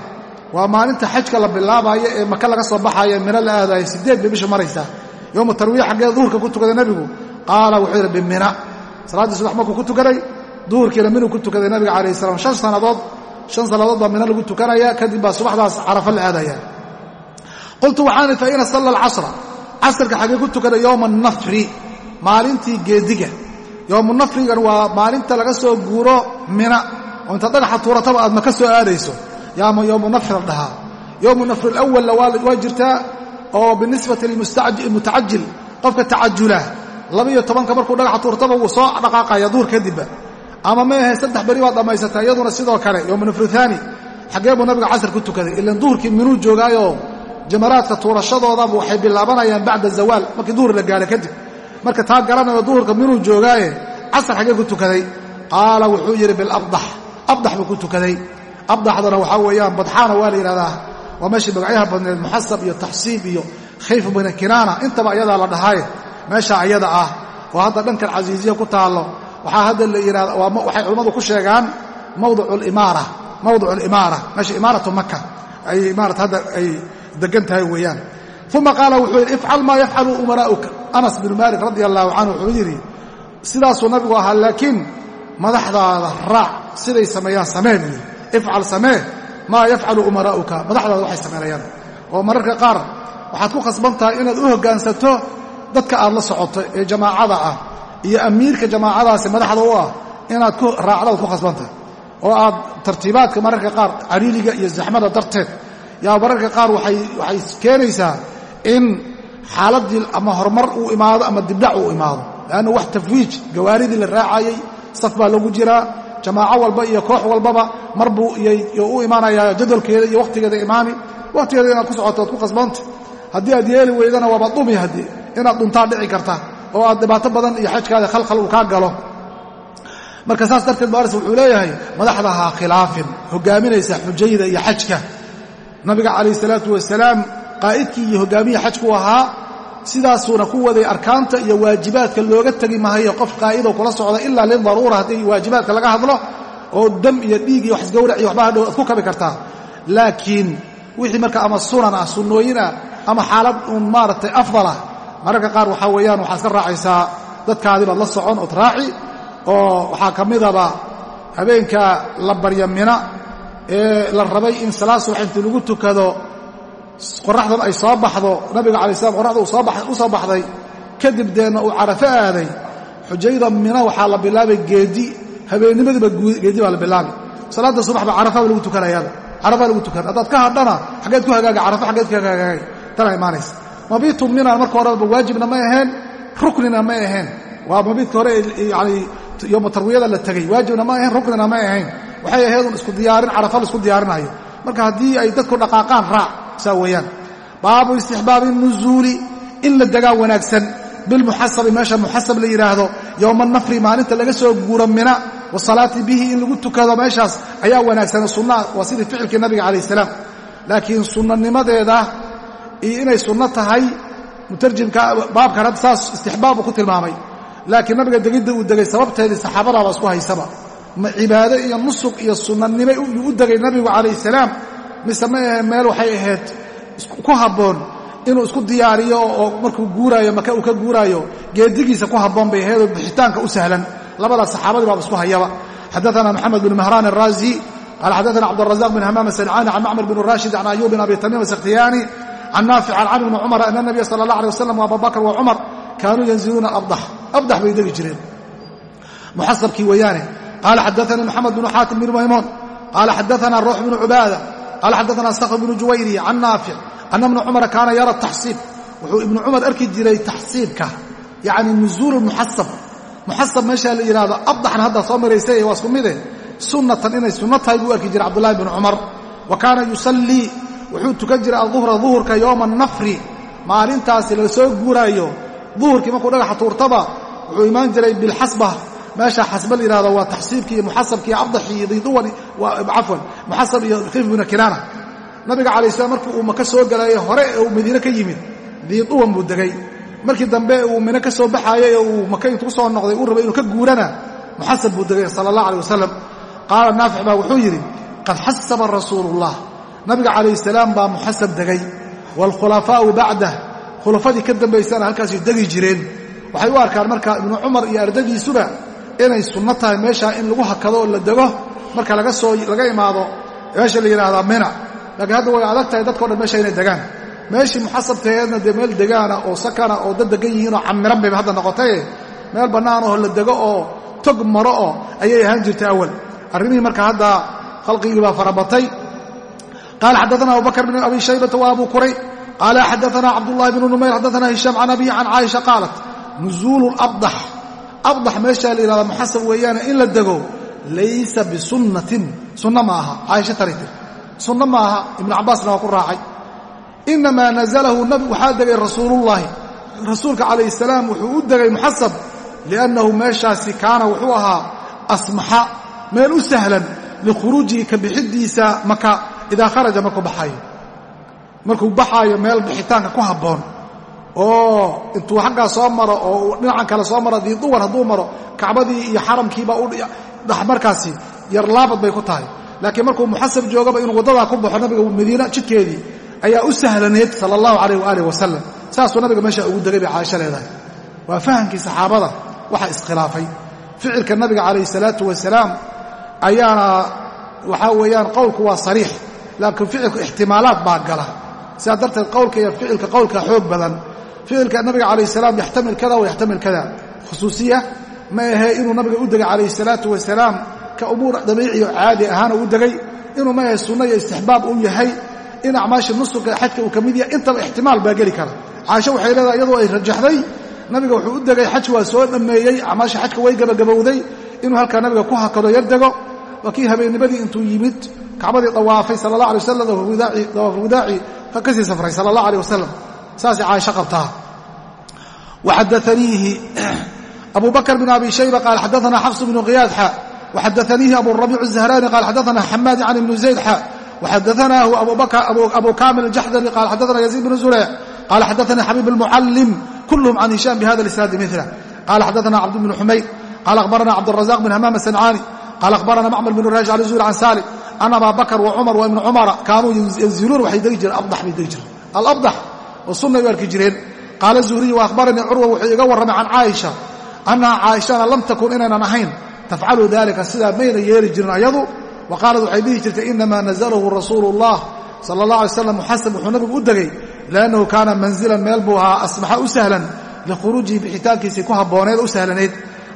waa maalinta xajka la bilaabayo ee maka laga soo baxayo mino la aadayo sideed bay bisha maraysaa yowmu tarwiya xaggee duhurka ku tukaday nebigu qaala wuxuu yidhi bimina. Salaaddii subax markuu ku tukaday duhurkiina minuu ku tukaday nabiga calayh salam shan sannadood shan sannadood baa mino lagu tukanaya kadib baa subaxdaas carafo la aadaya qultu waxaan fa ina salla alcasra. Casrka xaggee ku tukaday yowma nafri maalintii geediga. Yowmu nafrigan waa maalinta laga soo guuro mina. Oo inta dhagaxa tuurataba aad maka soo aadayso. Yaama yowmu nafri la dhahaa. Yowmu nafri alawalna waa jirtaa oo binisbati lilmutacajil qofka tacajula labaiyo tobanka markuu dhagaxa tuurtaba wuu soo dhaqaaqaya duhur kadibba. Ama ma ahe saddex beri baad dhammaysataa iyaduna sidoo kale haani xaggee buu nabiga casr ku tukaday. Ilan duhurkii minuu joogaayo jamaraadka tuurashadoodabu waxay bilaabanayaan bacda zawaal markii duhur la gaaro kadib. Marka taa garanayo duhurka minuu joogaaye casr xaggee ku tukaday. Qaala wuxuu yidhi bilabdax abdax. Buu ku tukaday. Abdaxdana waxaa weeyaan badxaana waa la yidhahdaa waa meeshii magacyaha badneed muxasab iyo taxsiib iyo khayf bina kinaana. Intaba ayadaa la dhahaaye meesha ayada ah oo hadda dhankan casiisiya ku taallo waxaa hadda la yidhahda waxay culimmadu ku sheegaan mawdiculimaara mawdicu alimaara meesha imaaratu maka ay maarata hadda ay degan tahay weeyaan. Uma qaala wuxuu yidhi ifcal maa yafcalu umaraa'uka anas binu maalik radia allahu canhu wuxuu yidhi sidaasuu nabigu ahaa laakiin madaxdaada raac siday sameeyaan samee buu yidhi. Ifcal samee maa yafcalu umaraa'uka madaxdaada waxay samaynayaan oo mararka qaar waxaad ku khasban tahay inaad u hoggaansato dadka aad la socoto ee jamaacada ah iyo amiirka jamaacadaasi madaxda u ah inaad ku raacdaad ku khasbantahay oo aad tartiibaadka mararka qaar cariiliga iyo zaxmada darteed yaa mararka qaar waxay keenaysaa in xaaladdii ama horumar uu imaado ama dibdhac uu imaado. Leanna wax tafwiij gawaaridii la raacayey saf baa lagu jiraa jamaaco walba iyo koox walbaba mar buu u imaanayaa jadwalkeeda iyo wakhtigeeda imaani. Wakhtigeeda inaad ku socoto oad ku khasbanta haddii aad yeeli weydana waaba dhumi haddii inaad dhuntaa dhici karta oo aad dhibaato badan iyo xajkaada khalkhal uu kaa galo. Marka saas darteed baaris wuxuu leeyahay madaxda ha khilaafin hogaaminaysa xujayda iyo xajka. Nabiga calayh salaatu wasalaam qaa'idkii iyo hogaamiya xajku ahaa sidaasuuna ku waday arkaanta iyo waajibaadka looga tegi mahayo qof qaa'idoo kula socda ilaa lidaruura haddii waajibaadka laga hadlo oo dam iyo dhiig iyo wax isgawrac iyo waxba hadhow aad ku kabi kartaa. Laakiin wixii marka ama sunan ah sunnooyin ah ama xaalad uun maaragtay afdalah mararka qaar waxaa weeyaan waxaad ka raacaysaa dadkaadii baad la socon ood raaci oo waxaa ka midaba habeenka la barya mina ee la rabay in salaad subax intii lagu tukado qoraxdan ay soo baxdo nabiga alai slam qoraxda u soo baxday kadib deenna uu carafo aaday. Xujayda mina waxaa la bilaabay geedi habeennimadiiba geedi baa la bilaabay. Salaadda subax ba carafaba lagu tukanayaaba carafaa lagu tukan haddaad ka hadhana xaggeed ku hagaaga carafo xaggeed ku hagaagay tana imaanaysa mabiitu minan marka horeba waajibna may ahayn ruknina may ahayn. Waa mabiidka hore yani yoma tarwiyada la tegey waajibna ma ahayn ruknina may ahayn. Waxay ahaydun isku diyaarin carafa la isku diyaarinayo. Marka haddii ay dadku dhaqaaqaan raac saa weeyaan. Baabu istixbaabi nuzuuli in la degaa wanaagsan. Bilmuxasabi meesha muxasab la yidhaahdo yowma nafri maalinta laga soo guuro mina wasalaati bihi in lagu tukado meeshaas ayaa wanaagsan. Sunna waa sidii ficilkii nabiga calayh salaam. Laakiin sunnanimadeeda iyo inay sunno tahay mutarjimka baabkan hadda saas istixbaab uu ku tilmaamay. Laakiin nabiga degidda uu degay sababteedii saxaabadaaba isku haysaba. Ma cibaado iyo nusuk iyo sunnanimo yuu u degay nabigu calayh salaam mise ma meel waxay ahayd ku habboon inuu isku diyaariyo oo markuu guuraayo maka uu ka guuraayo geedigiisa ku habboon bay ahaydoo bixitaanka u sahlan. Labadaas saxaabadii baaba isku hayaba. Xadaana maxamed bn mahraan araazi qaala xadaana cabdالrazaq bn hamaam asancaani can macmar bn rashid can ayub bn abi tamiim asakhtiyaani can naafic an camr bni cumara ana nabiya sala allah alay wasalam ababakr wa cumar kaanuu yanziluuna abdax abdax bay degi jireen muxasabkii weeyaane qaala xadaanii moxamed bnu xaatim bn maymuun qaala xadaana ruux bnu cubaada qaala xadaana sakhr bnu juwayri can naafic ana bna cumara kaana yara taxsiib wuxuu ibnu cumar arki jiray taxsiibka yacni nuzuulu muxasab muxasab meeshaa la yidhahdo abdaxan hadda soo maraysay waa isku mide sunnatan inay sunno tahay buu arki jiray cabdullahi bnu cumar wa kaana yusallii wuxuu tukan jiray alduhra duhurka yowma nafri maalintaasi la soo guuraayo. Duhurkii markuu dhagaxa tuurtaba wuxuu imaan jiray bilxasba. Meesha xasba la yidhahdo waa taxsiibkii muxasabkii iyo abdaxii iyo muxasab iyo khiif bnu kinaana. Nabiga calay slam markii uu maka soo galaayey hore ee uu madiine ka yimid diiduwan buu degay. Markii dambe uu mine ka soo baxaayey oo uu maka intuu soo noqday uu rabay inuu ka guurana muxasab buu degay sala allah alay wasalam qaala naafic baa wuxuu yidhi qad xasaba rasuuluullah nabiga calayh salaam baa muxasab degay. Waalkhulafaa'u bacdah khulafadii ka dambaysana halkaasay degi jireen. Waxay u arkaan marka ibnu cumar iyo ardadiisuba inay sunno tahay meeshaa in lagu hakado oo la dego marka laga imaado meesha la yidhaahdaa mina. Laakiin hadda way adag tahay dadkao dhan meesha inay degaan. Meeshii muxasabtaheedna dee meel degaana oo sakana oo dad degan yihiin oo camiran bayba hadda noqotaye meel bannaan oo la dego oo tog maro oo ayay ahaan jirtay awal. Arrimihii marka hadda khalqigii baa farabatay qaala xaddaana abubakr bn abi shaybata wa abu kuray qaala xaddaana cabdullahi bnu numayr xaddaana hishaam can abiy can caaisha qaalat nuzuulu labdax abdax meeshaa la yidhahda muxasab weeyaane in la dego laysa bisunnatin sunno ma aha caaisha taritir sunno ma aha ibnu cabbaasna waa ku raacay inamaa nazalahu nabi waxaa degay rasuulullaahi rasuulka calayh salaam wuxuu u degay muxasab liannahu meeshaasi kaana wuxuu ahaa asmaxa meel u sahlan likhuruujihi ka idaa kharaja markuu baxaayo markuu baxaayo meel bixitaanka ku habboon. Oo intuu xaggaa soo maro oo dhinacan kale soo maro diiduwan hadduu maro kacbadii iyo xaramkiiba markaasi yarlaabad bay ku tahay. Laakiin markuu muxasab joogaba inuu waddadaa ku baxo nabiga madiina jidkeedii ayaa u sahlaneed sala allahu calayh waaalih wasalam saasuu nabiga meesha ugu degay bay caaisho leedahay. Waa fahamkii saxaabada waxa iskhilaafay. Ficilka nabiga calayhi salaatu wasalaam ayaana waxaa weeyaan qowlku waa sariix laakiin ficilku ixtimaalaad baa gala. Sidaa darteed qowlka iyo ficilka qowlka xoog badan. Ficilka nabiga calayh salaam yaxtamil kada wa yaxtamil kada. Khusuusiya ma ahee inuu nabiga u degay calayhi salaatu wasalaam ka umuur dabiiciyo caadi ahaana u degay. Inuu ma ahe sunno iyo istixbaab uu yahay. In acmaasha nusuka xajka uu ka mid yahay intaba ixtimaal baa geli kara. Caaisho waxay leedahay iyadoo ay rajaxday nabiga wuxuu u degay xaj waa soo dhammeeyey acmaasha xajka way gabagabowday. Inuu halkaa nabiga ku hakado yar dego kii habeennimadii intuu yimid kacbadii dawaafay sal la alay wasalam dawaafu wudaaci ka sii safray sala allah aleh wasalam saasay caaisha qabtaa waxadaaniihi abu bakr bn abi shayba qaal xadaana xafs bnu qiyaadxa waxadaaniihi abu rabiic zahraani qaal xadaana xamaad can ibnu zayd xa waxadaanaahu abu kamil jaxdari qaal xadaana yaziid bnu zureyc qaala xadaana xabiib اlmucalim kulhm can hishaam bihada isnaadi mila qaala xadaana cabd bn xumayd qaala ahbarana cabdrazaq bn hamaam asancaani qaala ahbarana macmar bn raaj an zuhri can salim an abaa bakr wacumar wa ibna cumara kaanuu yanziluun waxay degi jireen abdax bay degi jireen alabdax oo sunnay u arki jireen qaala zuhriyu wa akhbaranii curwa wuxuu iga warramay can caaisha annaha caaishana lam takun inaynan ahayn tafcalu dalika sidaa mayna yeeli jirin ayadu wa qaalad waxay dhihi jirtay inamaa nazalahu rasuulu اllah sala اllah alay slam muxasab wuxuu nabigu u degay liannahu kaana manzilan meel buu ahaa asmaxa u sahlan likhuruujihi bixitaankiisii ku habbooneed u sahlanayd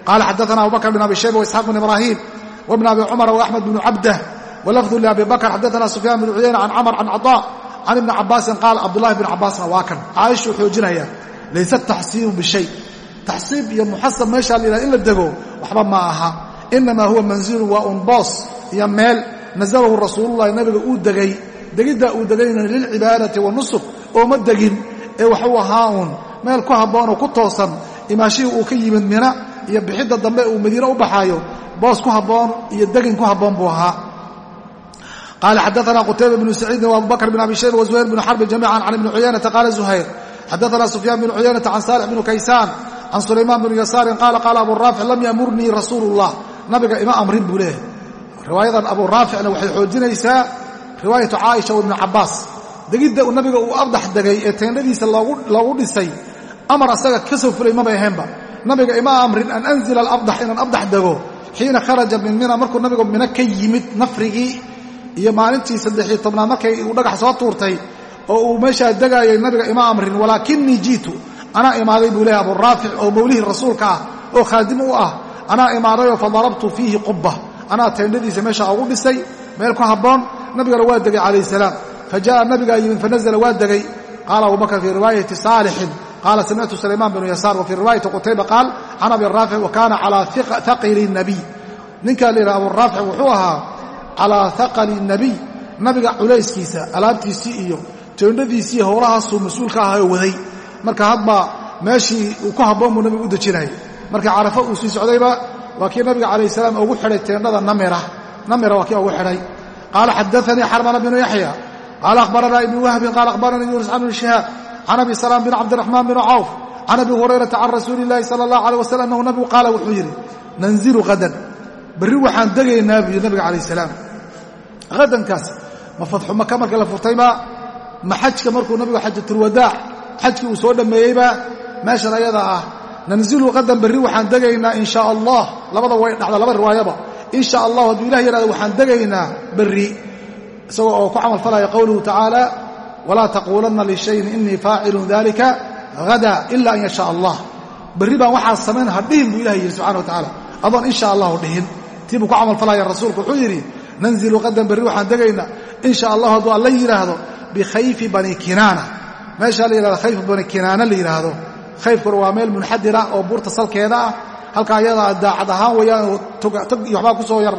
qaala xadaana abubakr bn abi shayba waisxaaq bn ibraahim wabn abi cumara waaxmed bnu cabdah walafdu liabi bakr xadaana sufyaan bn cuyayna can camr can caطaa can ibni cabaasin qaal cabdullahi bn cabaasna waa kan caaishuu xoojinaya laysa taxsiibu bishay taxsiib iyo muxasab meeshaa la yidhahda in la dego waxba ma aha inamaa huwa manzilu waa un boos iyo meel nasalahu rasuululahi nabiga uu degay degiddaa uu degayna lilcibaadati wanusuk ooma degin ee waxuu ahaa uun meel ku habboon oo ku toosan imaashihii uu ka yimid mina iyo bixidda dambe uu madiine u baxaayo boos ku habboon iyo degin ku habboon buu ahaa qaala xadaana qutayba bnu saciidin waabubakr bn abi shayba wazuhayr bnu xarbi jamiican can ibni cuyaynata qaala zuhayr xadaana sufyaan bnu cuyaynata can saalix bnu kaysaan can sulaymaan bnu yasaarin qaala qaala abu raafic lam yamurnii rasuulu llah nabiga ima amrin buu leeyahay riwaayadan abu raaficna waxay xoojinaysaa riwaayatu caaisha wa ibnu cabbaas degidda nabiga uu abdax degay ee teendhadiisa loogu dhisay amar asaga ka soo fulay mabay ahaynba nabiga ima amrin an anzila alabdax inaan abdax dego xiina kharaja min mina markuu nabigu mino ka yimid nafrigii iyo maalintii saddexiyo tobnaad markay uu dhagax soo tuurtay oo uu meeshaa degaayay nabiga ima amrin walaakinii jiitu anaa imaaday buu leehay aburaafic oo mawlihii rasuulka ah oo khaadim u ah anaa imaadayoo fadarabtu fiihi qubba anaa teendhadiisa meesha ugu dhisay meel ku habboon nabigana waa degay calayh salaam. Fa nabigaa yimid fanazla waa degay. Qaala abubakr fii riwaayati saalixin qaala samictu sulaymaan bnu yasaar wa riwaayati qutayba qaal can abi raafic wa kaana calaa haqili nabiy ninkaa la yidhaha aburaafic wuxuu ahaa calaa haqali nabiy nabiga culayskiisa alaabtiisii iyo teendhadiisii howlahaasuu mas'uulka aha oo waday. Marka hadba meeshii uu ku habboon buu nabigu u dejinayay marka carafo uu sii socdayba waa kii nabiga calayh salaam ugu xidhay teendhada namira. Waa kii ugu xidhay. Qaala xadaanii xarmana bnu yaxya qaala akhbaranaa ibnu wahbin qaala akhbaranii yuunus can ibni shihaab can abi salaam bin cabdiraxmaan bin cawf can abi hurayrata can rasuuli illaahi sala allah alay wasalam annahu nabigu qaala wuxuu yidhi nanzilu hadan berri waxaan degaynaa buu yidhi nabiga calayh salaam hadankaas ma fadxu maka marka la furtayba ma xajka markuu nabigu xajatulwadaac xajkii uu soo dhammeeyeyba meeshan ayada ah nanzilu qadan berri waxaan degaynaa in allah labada way dhacda laba riwaayaba. In sha allah hadduu ilah yidhahdo waxaan degaynaa berri isagoo oo ku camal falaya qowluhu tacaala walaa taquulanna lishayin inii faacilun dalika hada ila an yashaa allah. Berri baan waxaa samayn ha dhihin buu ilahay yidhi subxana wa tacaala adoon in sha allahu dhihin. Tii buu ku camal falaya rasuulku wuxuu yidhi nanzilu qadan berri waxaan degaynaa. In sha allah hadduu alla yidhaahdo bikhayfi bani kinaana. Meeshaa la yidhahdo khayfu bani kinaana la yidhaahdo. Khayfkuna waa meel munxadira oo buurta salkeeda ah. Halkaa ayadaa daacad ahaan weeyaan tog iyo waxbaa ku soo yar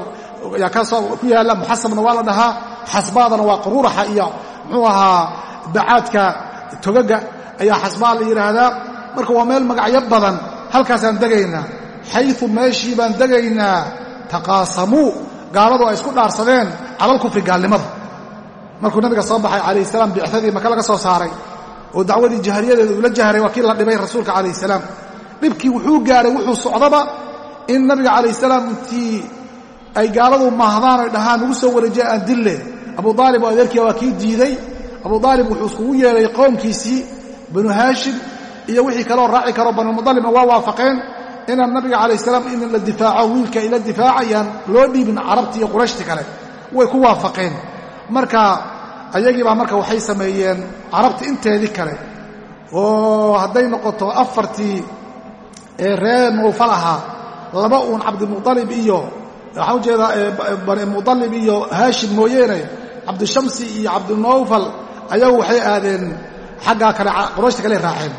ka soo ku yaalla muxasabna waa la dhahaa. Xasbaadana waa quruuraxa iyo muxuu ahaa bacaadka togaga ayaa xasbaa la yidhaahdaa. Marka waa meel magacyo badan. Halkaasaan degaynaa. Xayu meeshii baan degaynaa. Taqaasamuu gaaladu ay isku dhaarsadeen calalkufri gaalnimada markuu nabiga soo baxay calayh salaam bicadii maka laga soo saaray oo dacwadii jahriyadeeda uu la jahray waa kii la dhibay rasuulka calayh salaam. Dhibkii wuxuu gaadhay wuxuu socdaba in nabiga calayh salaam intii ay gaaladu maahdaan oy dhahaan ugu soo wareejiya aan dille. Abu aalib oo adeerkiia waa kii diiday. Abu aalib wuxuu iskugu yeedhay qoomkiisii banu haashim iyo wixii kaloo raaci karo banulmualibna waa waafaqeen inaan nabiga calayh salaam in la difaaco wiilka ay la difaacayaan loo dhiibin carabti iyo qurayshti kale way ku waafaqeen. Marka ayagii baa marka waxay sameeyeen carabti inteedii kale oo hadday noqoto afartii ee reer nuufal ahaa laba uun cabdimualib iyo waxaan u jeedaa bani mualib iyo haashim mooyeene cabdishamsi iyo cabdinawfal ayagu waxay aadeen xaggaa kale qurayshta kale raaceen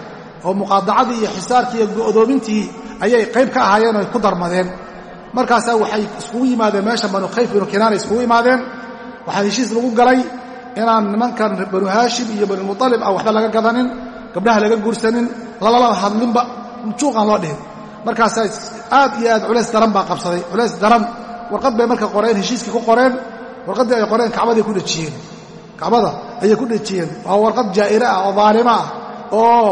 oo muqaadacadii iyo xisaarkii iyo go'doomintii ayay qayb ka ahaayeen oo ku darmadeen. Markaasaa waxay iskugu yimaadeen meesha banu khayf binu kinaana iskugu yimaadeen. Waxaa heshiis lagu galay inaan nimankan banu haashim iyo banuumualib aan waxba laga gadanin gabdhaha laga guursanin lalala hadlinba juuqaan loo dhihin. Markaasaa aad iyo aad culays daran baa qabsaday culays daran. Warqad bay marka qoreen heshiiskii ku qoreen warqaddii ay qoreen kacbaday ku dhejiyeen kacbada ayay ku dhejiyeen waa warqad jaa'ire ah oo daalimo ah oo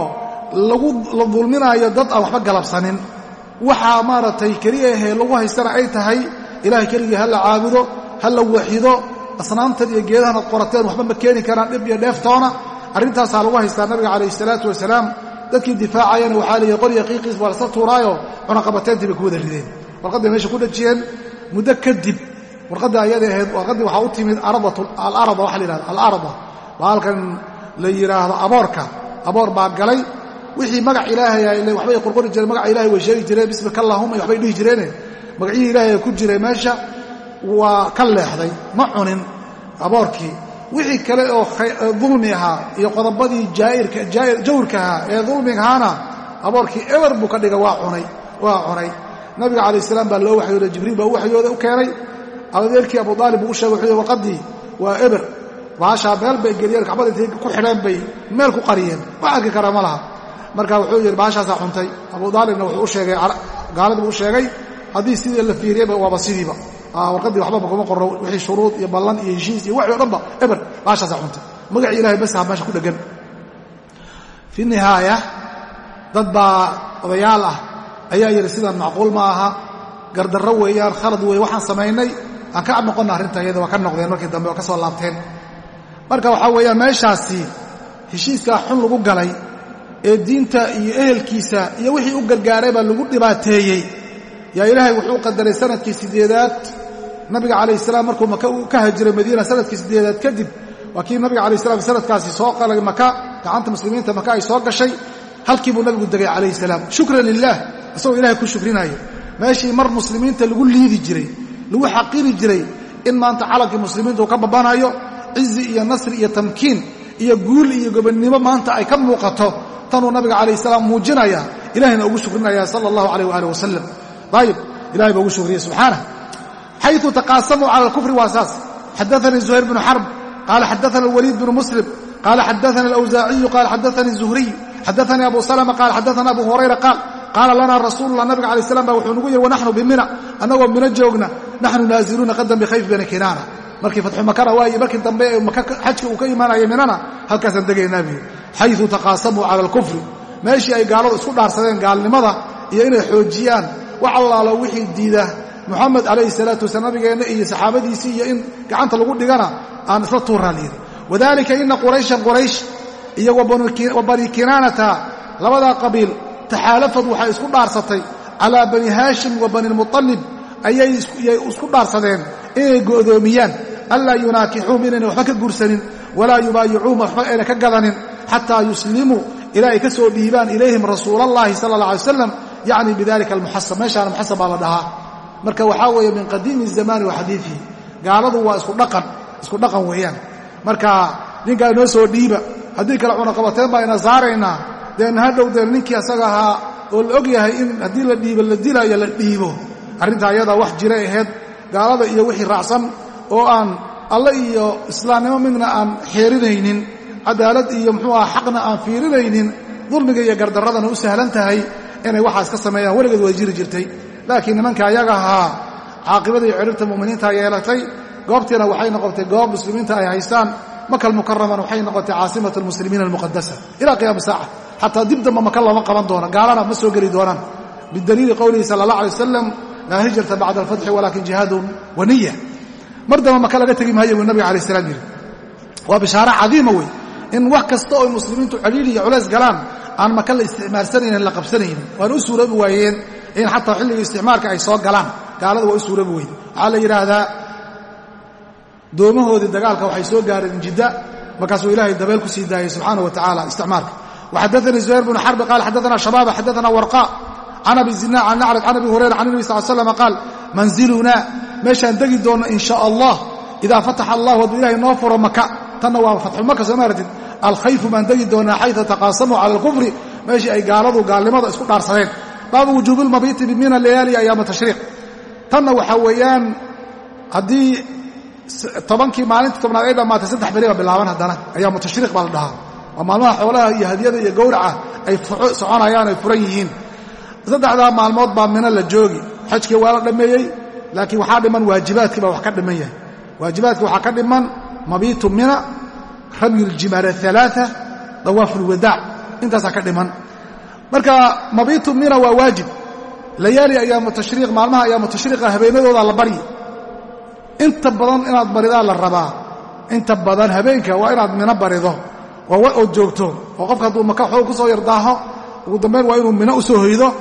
la dulminaayo dad aan waxba galabsanin. Waxaa maaragtay keliya ahee lagu haystana ay tahay ilaahay keligii ha la caabudo ha la waxido asnaamtan iyo geedahan qorateen waxba ma keeni karaan dhib iyo dheeftoona arrintaasaa lagu haystaa nabiga calayhi salaatu wasalaam. Dadkii difaacayana waxaa leeyahy qorya qiiqiis waa lasla tuuraayo cunaqabateentii bay ku wada rideen. Warqadday meesha ku dhejiyeen muddo kadib warqadda ayaday ahayd warqaddii waxaa u timid alarada waxa la yidhahda alarda waa halkan la yidhaahdo aboorka aboor baa galay wixii magac ilaahay waxbay qorqori jireen magaca ilahay way sheegi jireen bismika allahuma iyo waxbay dhihi jireene magacyihii ilaahay ku jiray meesha waa ka leexday ma cunin aboorkii. Wixii kale oo dulmi ahaa iyo qodobadii jawrka ahaa ee dulmigahaana aboorkii eber buu ka dhiga waa cunay nabiga calayh salaam baa loo waxyooday jibriil baa u waxyooday u keenay. Adeerkii abu aalib buu u sheegay wuxuu warqaddii waa eber. Baashaa meel bay geliyeen kacbada ku xidheen bay meel ku qariyeen. Wax arki kara ma laha marka wuxuu yidhi baashaasaa xuntay. Abu daalibna wuxuu u sheegay gaaladi buu u sheegay haddii sidii la fiiriyayba waaba sidiiba. Warqaddii waxbaba kuma qorro wixii shuruud iyo ballan iyo heshiis iyo waxi o dhanba eber baashaasaa xuntay. Magacii ilahay basaha meesha ku dheggan fi nihaaya dad baa odayaal ah ayaa yidhi sidan macquul ma aha gardarro weeyaan khalad weeye waxaan samaynay aan ka noqonna arrinta iyada waa ka noqdeen markii dambe waa ka soo laabteen. Marka waxaa weeyaan meeshaasi heshiiskaa xun lagu galay ee diinta iyo ehelkiisa iyo wixii u gargaarayba lagu dhibaateeyey. Yaa ilaahay wuxuu qadaray sannadkii siddeedaad. Nabiga calayh salaam markuu maka ka hajiray madiina sannadkii siddeedaad kadib waa kii nabiga calayh salam sanadkaasi soo qalay maka gacanta muslimiinta maka ay soo gashay halkii buu nabigu degay calayhi salaam. Shukran lilaah isagoo ilahay ku shukrinayo meeshii mar muslimiinta lagu liidi jiray lagu xaqiri jiray in maanta calankii muslimiinta uu ka babanayo cizi iyo nasri iyo tamkiin iyo guul iyo gobonnimo maanta ay ka muuqato tanuu nabiga calayh salaam muujinaya ilahayna ugu shukrinaya sala allahu alayh waalih wasalam ayib ilahay baa ugu shukriyey subxaanah xayu taqaasamuu cala alkufri waa saas xadaanii zuhayr bnu xarb qaala xadaana alwaliid bnu muslim qaala xadaana alawsaaciyu qaala xadaanii zuhriy xadaanii abu salma qaala xadaana abu hurayra qaal qaala lanaa rasuulullah nabiga alay slam ba wuxuu nagu yidhi wanaxnu bimina annagoo mina joogna naxnu naaziluuna qadan bikhayf bani kinaana. Markii fatxu makana waaye markii dambe ee maka xajka uu ka imaanaya minana halkaasaan degaynaa buyi xayu taqaasamuu cala alkufri. Meeshii ay gaaladu isku dhaarsadeen gaalnimada iyo inay xoojiyaan wax allaalo wixii diida. Muxamed calayhi salaatu wasalaam nabigeenna iyo saxaabadiisii iyo in gacanta lagu dhigana aan isla tuuraa layidhi wadalika ina qurayshan quraysh iyo wa bani kinaanata labadaa qabiil taxaalafad waxay isku dhaarsatay. Calaa bani haashim wa bani lmuطalib ayay isku dhaarsadeen inay go'doomiyaan. Anlaa yunaakixuum inayna waxba ka guursanin walaa yubaayicuuhum waxba ayna ka gadanin xataa yuslimuu ilaa ay ka soo dhiibaan ilayhim rasuulallahi sala allah alay wasalam yacni bidalika almuxasab meeshaana muxasab baa la dhahaa. Marka waxaa weeye min qadiimi zamani wa xadiidihi gaaladu waa isku dhaqan. Weeyaan. Marka ninkaa inoo soo dhiiba haddii kale cunaqabateen baa ina saaraynaa. Deen hadhow deen ninkii asaga ahaa oo la og yahay in haddii la dhiibo la dilaayo la dhiibo. Arrintaa ayadaa wax jira ahayd gaalada iyo wixii raacsan oo aan alle iyo islaamnimo midna aan xeerinaynin cadaalad iyo muxuu aha xaqna aan fiirinaynin dulmiga iyo gardarradana u sahlan tahay inay waxaas ka sameeyaan. Weligeed way jiri jirtay. Laakiin nimanka ayaga ahaa caaqibadii ciribta mu'miniinta yeelatay goobtiina waxay noqotay goob muslimiinta ay haystaan makal mukaraman waxay noqotay caasimat almuslimiina almuqadasa ilaa qiyaami saaca. Xataa dib damba maka looma qaban doono gaalana ma soo geli doonaan. Bidaliili qowlihi sala allah alay wasalam laa hijrata bacda alfatxi walaakin jihaadun wa niya mar damba maka laga tegi maayo buu nabiga alay salaam yidhi. Waa bishaaro cadiima wey in wax kasta oo muslimiintu celiili iyo culays galaan aan maka la isticmaalsanaynin la qabsanaynin. Waana u suuroobi waayeen in xataa xilliga isticmaalka ay soo galaan. Gaalada waa u suuroobi weyde waxaa la yidhaahdaa doomahoodii dagaalka waxay soo gaareen jidda markaasuu ilaahay dabeel ku sii daayey subxaana wa tacala isticmaalka. Waxadaanii zuhayr bnu xarbi qaal xadaana shabaaba xadaana warqa can abi zina can nacraj can abi hurayra can nabi sal slam qaal manzilunaa meeshaan degi doonno in sha allah. Idaa fataxa allahu hadduu ilahay noo furo maka tanna waa fatxu maka soo maaratid alkhayfu baan degi doonaa xayta taqaasamuu cala alkufri. Meeshii ay gaaladu gaalnimada isku dhaarsadeen. Baabu wujuubi lmabiiti bimina layaali ayaama tashriiq. Tanna waxaa weeyaan haddii tobankii maalinta tobnaad ay dhammaatay saddex beri baa bilaaban haddana. Ayaamu tashriiq baa la dhahaa. Waa maalmaha xoolaha iyo hadiyada iyo gowraca ay soconayaan ay furan yihiin. Saddexdaa maalmood baa mina la joogi. Xajkii waa la dhammeeyey laakiin waxaa dhiman waajibaadkii baa wax ka dhiman yahay. Waajibaadkii waxaa ka dhiman mabiitu mina ramyu ljimaar aalaaa dawaafu lwadaac intaasaa ka dhiman. Marka mabiitu mina waa waajib. Layaali ayaamu tashriiq maalmaha ayaamu tashriiqa habeenadooda la baryi. Inta badan inaad baridaa la rabaa. Inta badan habeenka waa inaad mino barido. Ood joogto. Oo qofka hadduu maka xoog ku soo yardaaho ugu dambayn waa inuu mino u soo hoydo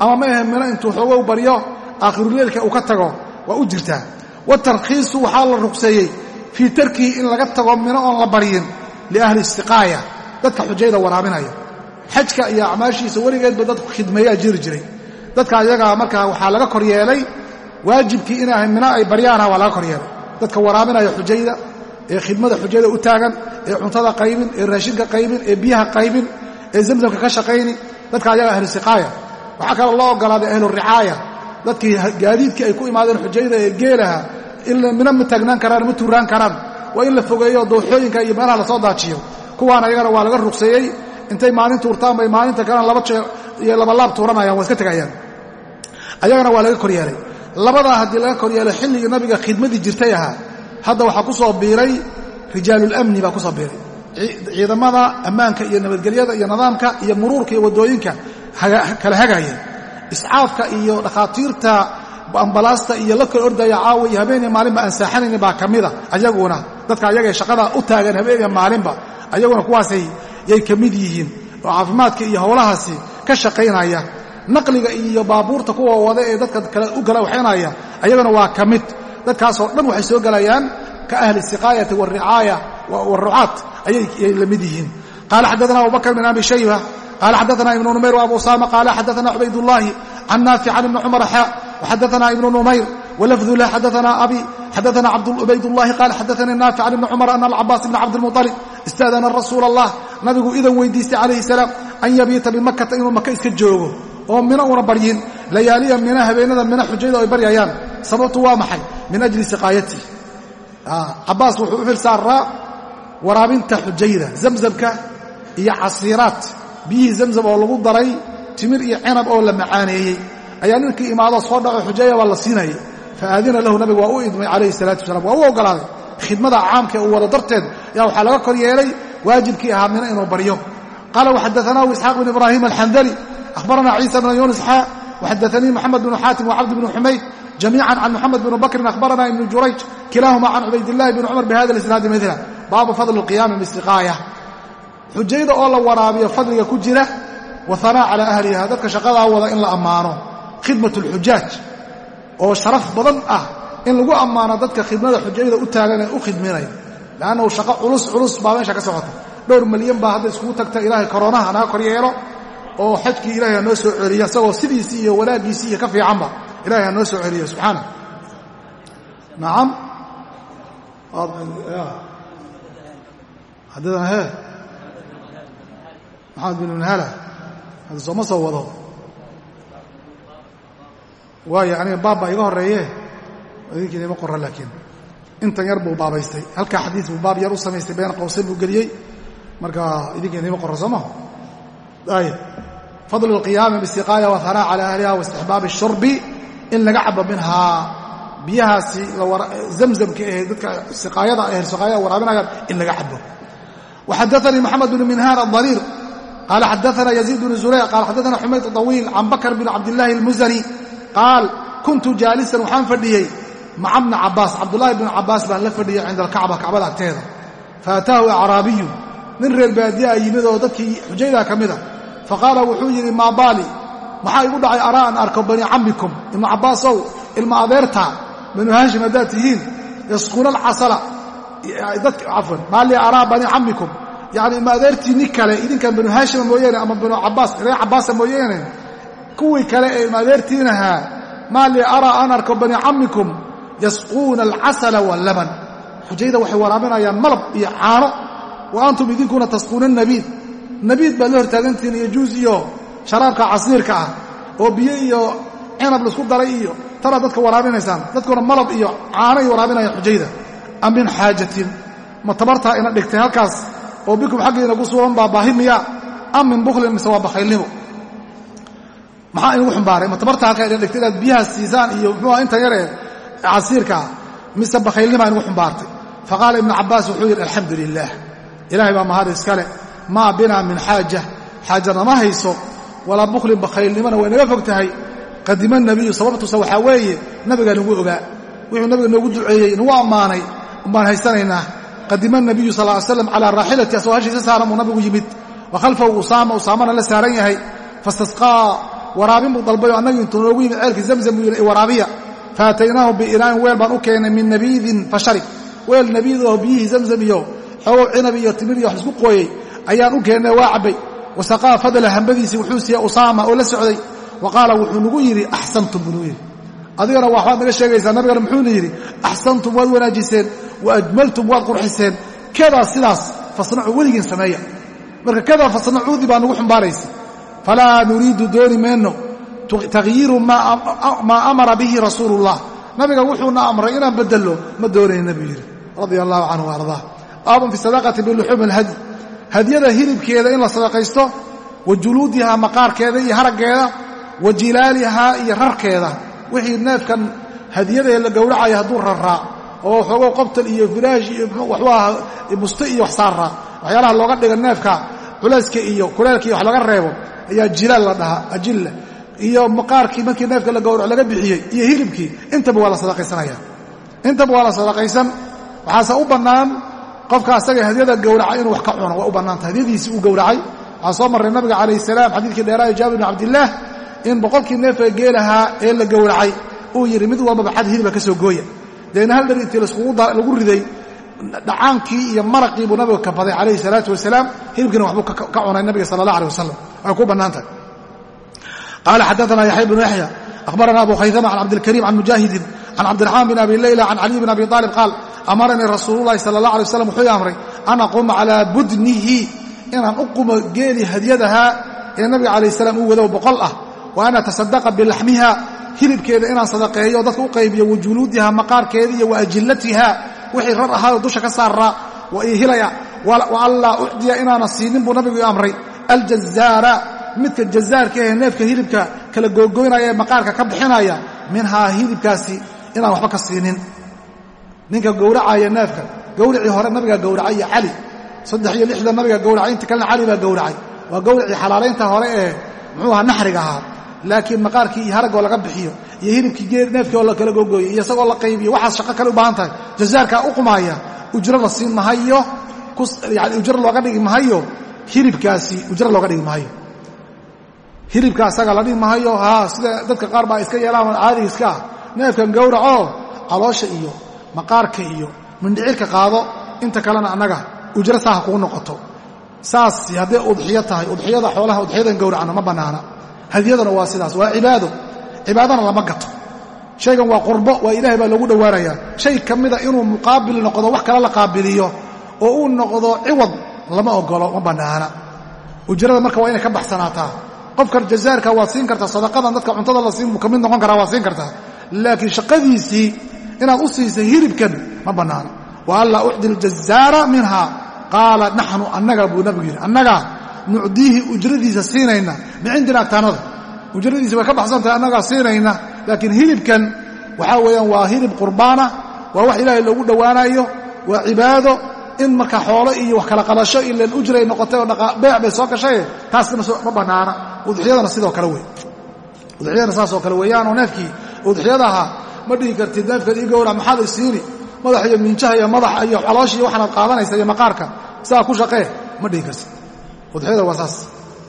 ama ma ahe mino intuu xoogo u baryo aakhiruleelka uu ka tago waa u jirtaa. Watarkhiisu waxaa la rugseeyey fii tarkihi in laga tago mino oon la baryin liahli istiqaaya dadka xujayda waraabinaya xajka iyo acmaashiisa weligeedba dadku khidmeeyaa jiri jiray. Dadka ayagaa markaa waxaa laga kor yeelay waajibkii inay mino ay baryaana waa laga kor yeelay. Dadka waraabinaya xujayda ee khidmada xujayda u taagan ee cuntada qaybin ee raashinka qaybin ee biyaha qaybin ee zamzamka ka shaqayni dadka ayaga ahlu siqaaya waxaa kaloo loo ogolaaday ahlu ricaaya dadkii gaadiidkii ay ku imaadeen xujayda ee geelaha in mina ma taagnaan karaan ma tuuraan karaan waa in la fogeeyo dooxooyinka iyo meelaha la soo daajiyo. Kuwaan ayagana waa laga rugseeyey intay maalin tuurtaan bay maalinta kalena laba jeer iyo laba laab tuuranayaan waa iska tegayaan ayagana waa laga koryeelay labadaa haddii laga koryeelay xilligii nabiga khidmadii jirtay ahaa hadda waxaa ku soo biiray rijaalulamni baa ku soo biiray. Ciidamada ammaanka iyo nabadgelyada iyo nidaamka iyo muruurka iyo waddooyinka kala hagaaya iscaafka iyo dhakhaatiirta ambalaasta iyo la kala ordaya caawa iyo habeeniya maalinba aan saaxanaynin baa ka mida ayaguna dadka ayagae shaqada u taagan habeeniya maalinba ayaguna kuwaasay yay ka mid yihiin oo caafimaadka iyo howlahaasi ka shaqaynaya. Naqliga iyo baabuurta kuwa wada ee dadka kale u kala waxaynaya ayaguna waa ka mid. Dadkaasoo dhan waxay soo gelayaan ka ahli siqaayati waricaaya warucaat ayay la mid yihiin. Qaala xaddaana abubakr bin abi shayba qala xadaana ibnu numayr wa abu usama qaala xadaana cubaydullahi can naafic can ibni cumar xa xadaana ibnu numayr walafdu la xadaana abi xadaana cubaydullahi qaal xadaanii naafic can ibni cumar ana alcabaas ibni cabdilmualib istaadana rasuula allah nabigu idan weydiistay calayhi salaam an yabiita bimakata inuu maka iska joogo oo mina una baryin layaaliya mina habeenada mina xujayda ay baryayaan sababtu waa maxay min ajli siqaayati cabaas wuxuu u xil saaraa waraabinta xujayda zamzamka iyo casiiraat biyihii zamzam oo lagu daray timir iyo cinab oo la macaaneeyey ayaa ninkii imaado soo dhaco xujeeya baa la siinayay. Faadina lahu nabigu waa u idmay calayhi salaatu wasalaam. Waa u ogolaaday. Khidmada caamka ee uu wado darteed yaa waxaa laga kor yeelay waajibkii ahaa mina inuu baryo. Qaala waxadaanaahu isxaaq bn ibraahim alxandali. Ahbarana ciisa bn yunis xaa waxadaanii moxamed bnu xaatim wacabd bnu xumayd jamiican can moxamed bn bakrin ahbarana ibnu jurayj kilaahuma can cubaydillahi bni cumar bihada isnaadi mila baabu fadli qiyaami bisiqaaya xujayda oo la waraabiyo fadliga ku jira wa hanaa calaa ahliha dadka shaqadaa wada in la ammaano. Khidmat alxujaaj oo sharaf badan ah in lagu ammaano dadka khidmada xujayda u taagan ee u khidminaya leannahu shaqo culus culus baa meesha ka socota. Dhowr malyan baa hadda iskugu tagta ilaahay koroonaha naga kor yeelo oo xajkii ilahay ha noo soo celiyo isagoo sidiisii iyo wanaaggiisii iyo ka fiicanba ilahay ha noo soo celiyo subxaana nacam haddana he maxamed bin unhala ah? hadda sooma soo wado. Waayo aniga baabba iga horeeye idinkiina ima qoran laakiin. Intan yar buu baabaystay. Halkaa xadiis buu baab yar u samaystay been qowsayn buu geliyey. Marka idinkiina ima qoran soo ma aaya fadlu اlqiyaami bisiqaaya wahanaa cala ahliha waistixbaabi shurbi in laga cabo minhaa biyahaasi zamzamka ahe dadka siqaayada her siqaayada waraabinayaan in laga cabo waxadaanii moxamed bnu minhaan adariir qaala xadaana yaziid bnu zurayc qaala xadaana xumayd طawiil can bakr bn cabdillaahi اlmusani qaal kuntu jaalisan waxaan fadhiyey maca bni cabaas cabdullaahi bnu cabaas baan la fadhiyey cinda alkacba kacbada agteeda faataahu acraabiyun nin reer baadiyaa yimid oo dadkii xujaydaa ka mida faqaala wuxuu yidhi maa baali maxaa igu dhacay araa an arko bani cammikum ibnu cabbaasow ilma adeerta banu haashim haddaad tihiin yasquuna alcasala cafwan maali araa yacni ilma adeertiinni kale idinkan banu haashima mooyaane ama banu cabbaas reer cabbaasa mooyaane kuwii kale ee ilma adeertiinahaa maa lii araa an arko bani cammikum yasquuna alcasala wallaban. Xujayda waxay waraabinayaan malab iyo caano wa antum idinkuna tasquuna nabiid. Nabiid baad la hortaagantihiin iyo juus iyo sharaabka casiirka ah oo biyo iyo cinab la isku daray iyo tanaad dadka waraabinaysaan dadkuna malab iyo caanay waraabinayaan xujayda am min xaajatin. Ma tabartaa ina dhigtay halkaas oo bikum xaggiina ku sugan baa baahi miya am min buklin mise waa bakhaylnimo. Maxaa inugu xumbaaray ma tabartaa halkaa ina dhigtay inaad biyahaas siisaan iyo muxuuha inta yaree casiirkaa mise bakhaylnimaa inugu xumbaartay faqaala ibnu cabbaas wuxuu yidhi alxamdu lilaah ilaahay baa mahad iskale maa binaa min xaaja xaajanama hayso walaa buklin bakhaylnimona way naga fog tahay qadima nabiyu sababtusa waxaa weeye nabigaa nagu ogaa. Wuxuu nabiga noogu duceeyey nagu ammaanay. Umbaan haysanaynaa qadima nabiyu sal slam calaa raaxilati asagoo hashiisa saaran buu nabigu yimid. Wa khalfahu usaama usaamana la saaran yahay. Fastasqaa waraabin buu dalbayo annagii intuu noogu yimid ceelkii zamzam buu yidhi waraabiya faataynaahu biinaain weel baan u keennay min nabiidin fasharib weel nabiid oo biyihii zamzam iyo xoogow cinab iyo timir iyo wax isku qooyey ayaan u keennay waa cabbay. Wasaqaa fadla hambadiisii wuxuu siiyey usaama oo la wanaajiseen wa ajmaltum waad qurxiseen. Kadaa sidaas fasnacuu weligiin sameeya. Marka kadaa fasnacuudii baa nagu xumbaaraysa. Falaa nuriidu dooni mayno takhyiiru maa amara bihi rasuulu ullah nabiga wuxuuna amray inaan bedello ma doonayna buu yidhi. Radia allahu canhu wa ardaa baabun fi sadaqati biluxuumi alhadi. Hadyada hilibkeeda in la sadaqaysto wa juluudihaa maqaarkeeda iyo haraggeeda wa jilaalihaa iyo rarkeeda. Wixii neefkan hadiyadee la gowracaya hadduu raraa oo xoogow qabtal iyo firaash iyo waxuu ahaa iyo wax saaraa waxyaalaha looga dhiga neefka culayska iyo kuleelka iyo wax laga reebo ayaa jilaal la dhahaa ajilla. Iyo maqaarkii markii neefka la gowraco laga bixiyey iyo hilibkii intaba waa la sadaqaysanaya intaba waa la sadaqaysan. Waxaase u bannaan qofka asaga hadyada gowraca inuu wax ka cuno waa u bannaanta hadyadiisii uu gowracay waxaa soo marray nabiga calayh salaam xadiidkii dheeraayo jaabir bn cabdillaah in boqolkii neefee geelahaa ee la gowracay uu yidhi mid walbaba xad hiliba ka soo gooya deena hal dhar intii lagu riday dhacaankii iyo maraqii buu nabiga kabaday calayhi salaatu wasalaam hilibkiina waxbuu ka cunay nabiga sala allah aleh wasalam way ku bannaantahay qaala xadaana yaxya bnu yaxya akhbarana abu khaysama can cabdilkariim can mujaahidin can cabdiraxmaan bin abi leyla can caliy bin abi aalib qaal amaranii rasuululahi sala allah alay waslam wuxuu amray an aquuma calaa budnihi inaan u qumo geeli hadyadahaa ee nabiga calayh salaam uu wado boqol ah wa an atasadaqa bilaxmiha hilibkeeda inaan sadaqeeyo dadka u qaybiyo wa juluudiha maqaarkeeda iyo wa ajillatiha wixii rar ahaayoo dusha ka saaraa wa ihilaya wa allaa ucdiya inaana siinin buu nabigu amray. Aljazaara midka jazaarka ahe neefka hilibka kala googoynaya ee maqaarka ka bixinaya minhaa hilibkaasi inaan waxba ka siinin. Ninka gowracaya neefka gowricii hore nabigaa gowracay iyo cali saddex iyo lixda nabiga gowracay inta kalena cali baa gowracay. Waa gowricii xalaalaynta hore ee muxuu ahaa naxriga ahaa laakiin maqaarkii iyo haraggoo laga bixiyo iyo hilibkii neefkii la kala googooyo iyo isagoo la qaybiyo waxaas shaqo kale u baahan tahay. Jazaarkaa u qumaaya ujro la siin mahayo yani ujro looga dhigi mahayo hilibkaasi ujro looga dhigi mahayo. Hilibka asaga la dhigi mahayo haa sida dadka qaar baa iska yeelaan caadiga iska ah. Neefkan gowracoo caloosha iyo maqaarka iyo mindhicirka qaado inta kalena annaga ujro saaha kugu noqoto. Saas hadday udxiyo tahay udxiyada xoolaha udxiyadan gowracna ma bannaana hadiyaduna waa sidaas waa cibaado cibaadana lama gato. Shaygan waa qurbo waa ilaahay baa loogu dhowaanayaa. Shay ka mida inuu muqaabil noqdo wax kale la qaabiliyo oo uu noqdo ciwad lama ogolo ma bannaana. Ujrada marka waa inay ka baxsanaataa. Qofka jazaarka waad siin kartaa sadaqadan dadka cuntada la siin buu ka mid noqon karaa waad siin kartaa laakiin shaqadiisii inaad u siisay hilibkan ma bannaana. Wa anlaa ucdi ljazaara minha qaala naxnu annaga buu nabigu yidhi. Annaga nucdiihi ujradiisa siinayna micindina agtaanada ujradiisa way ka baxsan tahay annagaa siinayna laakiin hilibkan waxaa weeyaan waa hilib qurbaana waa wax ilaahay loogu dhowaanayo waa cibaado in marka xoolo iyo wax kala qalasho ilan ujray noqotay oo beec bay soo gashaye taasna ma bannaana udxiyadana sidoo kale wey. Udxiyadana saasoo kale weeyaanoo neefkii udxiyadaha ma dhihi kartid neefkan ii gowra maxaad i siini? Madax iyo miinjaha iyo madax iyo caloosha iyo waxaanaad udxiyada waa saas.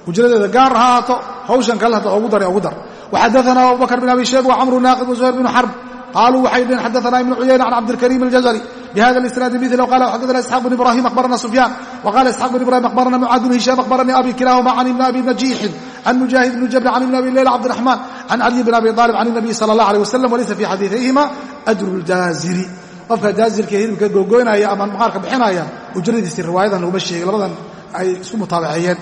Ujradeeda gaar ha ahaato hawshan kale hadda ogu dar ugu dar. Waxadaana abubakr bin abi shayb wacamru naaqid wazuhayr bnu xarb qaaluu waxay dhiheen xadaana ibnu cuyayna can cabdilkariim aljazari bihada isnaadi mil qala xadana isxaaq bn ibrahim akhbarana sufyaan waqala isxaaq bn ibrahim akhbarana mucaad bn hishaam akhbaranii abi kilahuma can ibni abi najiixin can mujaahid bni jabri can ibni abi leyla cabdiraxmaan can caliy bn abi aalib can inabiy sala allah alيh wasalam walaysa fi xadiiثayhima ajru ljaaziri qofka jaazirka hilibka googoynaya ama maqaarka bixinaya ujradiisi riwaayadan laguma sheegay labadan ay isu mutaabaceeyeen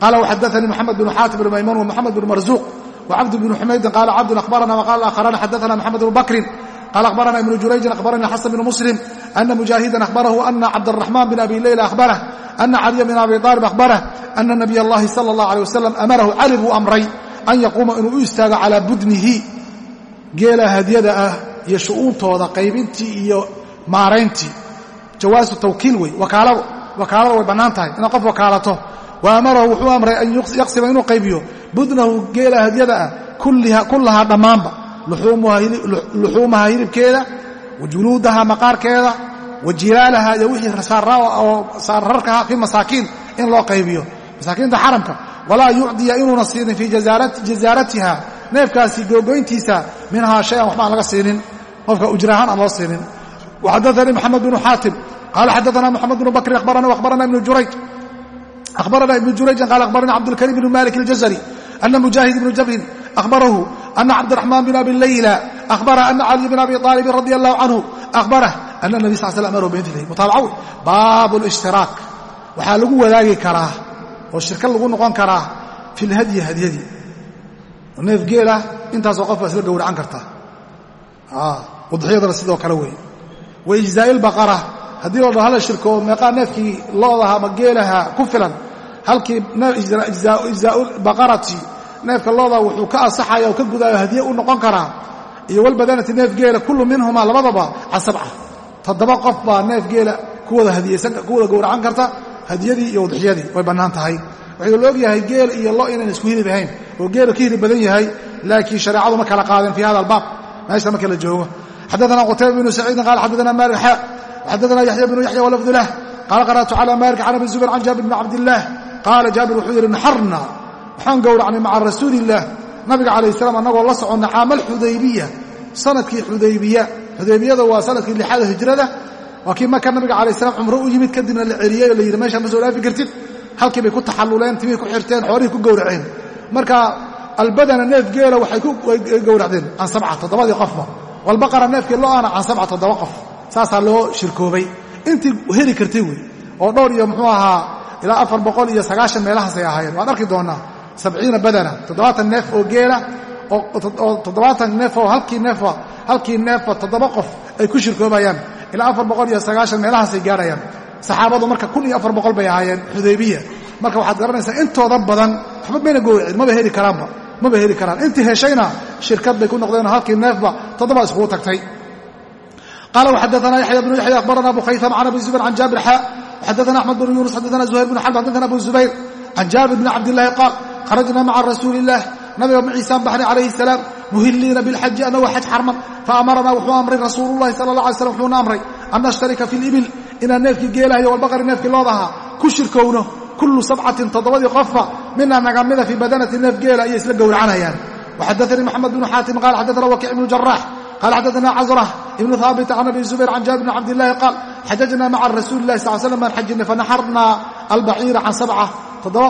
qaala waxadaanii moxamed bn xaatim bn maymuun wmoxamed bn marzuuq wacabd bn xumaydin qaala cabdun abarana waqaala aakharaan xadaana moxamed bn bakrin qaala akhbarana ibnu jurayjin akhbarani xasan bn muslim ana mujaahidan akhbarahu ana cabdaraxmaan bn abi leyla ahbarah ana caliya bn abi aalib ahbarah ana nabiy allahi sala allah alay wasalam amarahu cali buu amray an yaquuma inuu u istaago calaa budnihi. Geela hadyada ah iyo shu'uuntooda qaybintii iyo maarayntii. Jawaasu tawkiil wey wakaalada way bannaan tahay. Inaad qof wakaalato wa amarahu wuxuu amray an yaqsima inuu qaybiyo. Budnahu geela hadyada ah kullahaa dhammaanba. Luxuumaha hilibkeeda wa juluudaha maqaarkeeda wa jilaalaha iyo wixii saararkaha fi masaakiin in loo qaybiyo. Masaakiinta xaramka walaa yucdiya inuuna siinin fii jazaaratiha. Neefkaasi googoyntiisa minhaa shayan waxba aan laga siinin qofka ujraahaan aan loo siinin waxadaanii maxamed bnu xaatim qaala xadana mxamed bnu bakrin abarana ibnu jurayjan qaala abarana cabdulkarim bnu malik اljazri ana mujaahid ibnu jabrin ahbarahu ana cabdiraxmaan bin abi layla ahbara ana caliy bn abi aalibin radi allahu canhu ahbarah ana nabi sal slam amaro bmili mutaabacawn baabu اlishtiraak waxaa lagu wadaagi karaa oo shirka lagu noqon karaa fi lhadyi hadyadii neef geelah intaasoo qof baa isla gowracan karta udxiyadana sidoo kale wey waijzaa baqara haddii la dhaho hala shirkoo meeqaa neefkii loodaha ama geelaha ku filan. Halkii baqarati neefka looda wuxuu ka asaxaya oo ka gudaayo hadiye u noqon karaa. Iyo walbadanati neef geela kullu minhumaa labadaba can sabca toddoba qof baa neef geela kuwada hadiyeysan kuwada gowracan karta hadiyadii iyo udxiyadii way bannaan tahay. Waxuu la og yahay geel iyo lo inaan isku hilib ahayn. Oo geelu ka hilib badan yahay laakiin shareecadu ma kala qaadeen fi hada albaab. Meesha marka la joogo. Xadaana qutayba bnu saciidin qaala xadaana malik xa xadaana yaxya bnu yaxya walafdu lah qaala qara'tu cala malik can abi zubayr can jaabir bni cabdillaah qaala jaabir wuxuu yidhi naxarna waxaan gowracnay maca rasuulillaah nabiga calayh salaam annagoo la soconna caama alxudaybiya sannadkii xudaybiya xudaybiyada waa sannadkii lixaada hijrada waa kii maka nabiga calayh salam cumro u yimid kadibna la celiyey oo la yidhi meeshaa ma soo dhaafi kartid halkii bay ku taxalluleen timihii ku xirteen xoolihii ku gowraceen marka albadana neef geela waxay gowracdeen can sabca toddobadii qofba walbaqara neefkii lo'ana can sabca toddoba qof saasaa loo shirkoobay. Intii heli kartay wey. Oo dhowr iyo muxuu ahaa ilaa afar boqol iyo sagaashan meelahaasay ahaayeen. Waan arki doonnaa sabciina badana toddobaatan neef oo geela oo toddobaatan neef oo halkii neefa halkii neefa toddoba qof ay ku shirkoobayaan. Ilaa afar boqol iyo sagaashan meelahaasay gaarhayaan saxaabadu marka kun iyo afar boqol bay ahaayeen xudaybiya. Marka waxaad garanaysaa intooda badan waxba mayna gowracin maba heli karaanba maba heli karaan. Intii heshayna shirkad bay ku noqdeenoo halkii neefba toddoba iskugu tagtay qaala waxadaana yaxya bnu yaxya akhbarana abu khaytam can abi zubayr can jaabir xa xadaana axmed bnu yunus xadaana zuhayr bnu xalb xadaana abu zubayr can jaabir bni cabdillaahi qaal kharajna maca rasuuli illaah nabiga maciisaan baxnay calayhi salaam muhiliina bilxaji annagoo xaj xarman faamaranaa wuxuu amray rasuululahi sala allah alay slam wuxuuna amray an nashtarika fi libil inaan neefkii geelaha iyo walbaqari neefkii loodahaa ku shirkowno kullu sabcatin toddobadii qofba mina naga mida fii badanati neef geela ayay isla gowracanayaan waxadaanii maxamed bnu xaatim qaal xadaana wakic ibnu jaraax qaal xadaana cazrah ibnu haabit can abi zubayr can jaabir bni cabdillahi qaal xajajna maca rasuuli lahi sal slam baan xajinay fanaxarnaa albaciira can sabca toddoba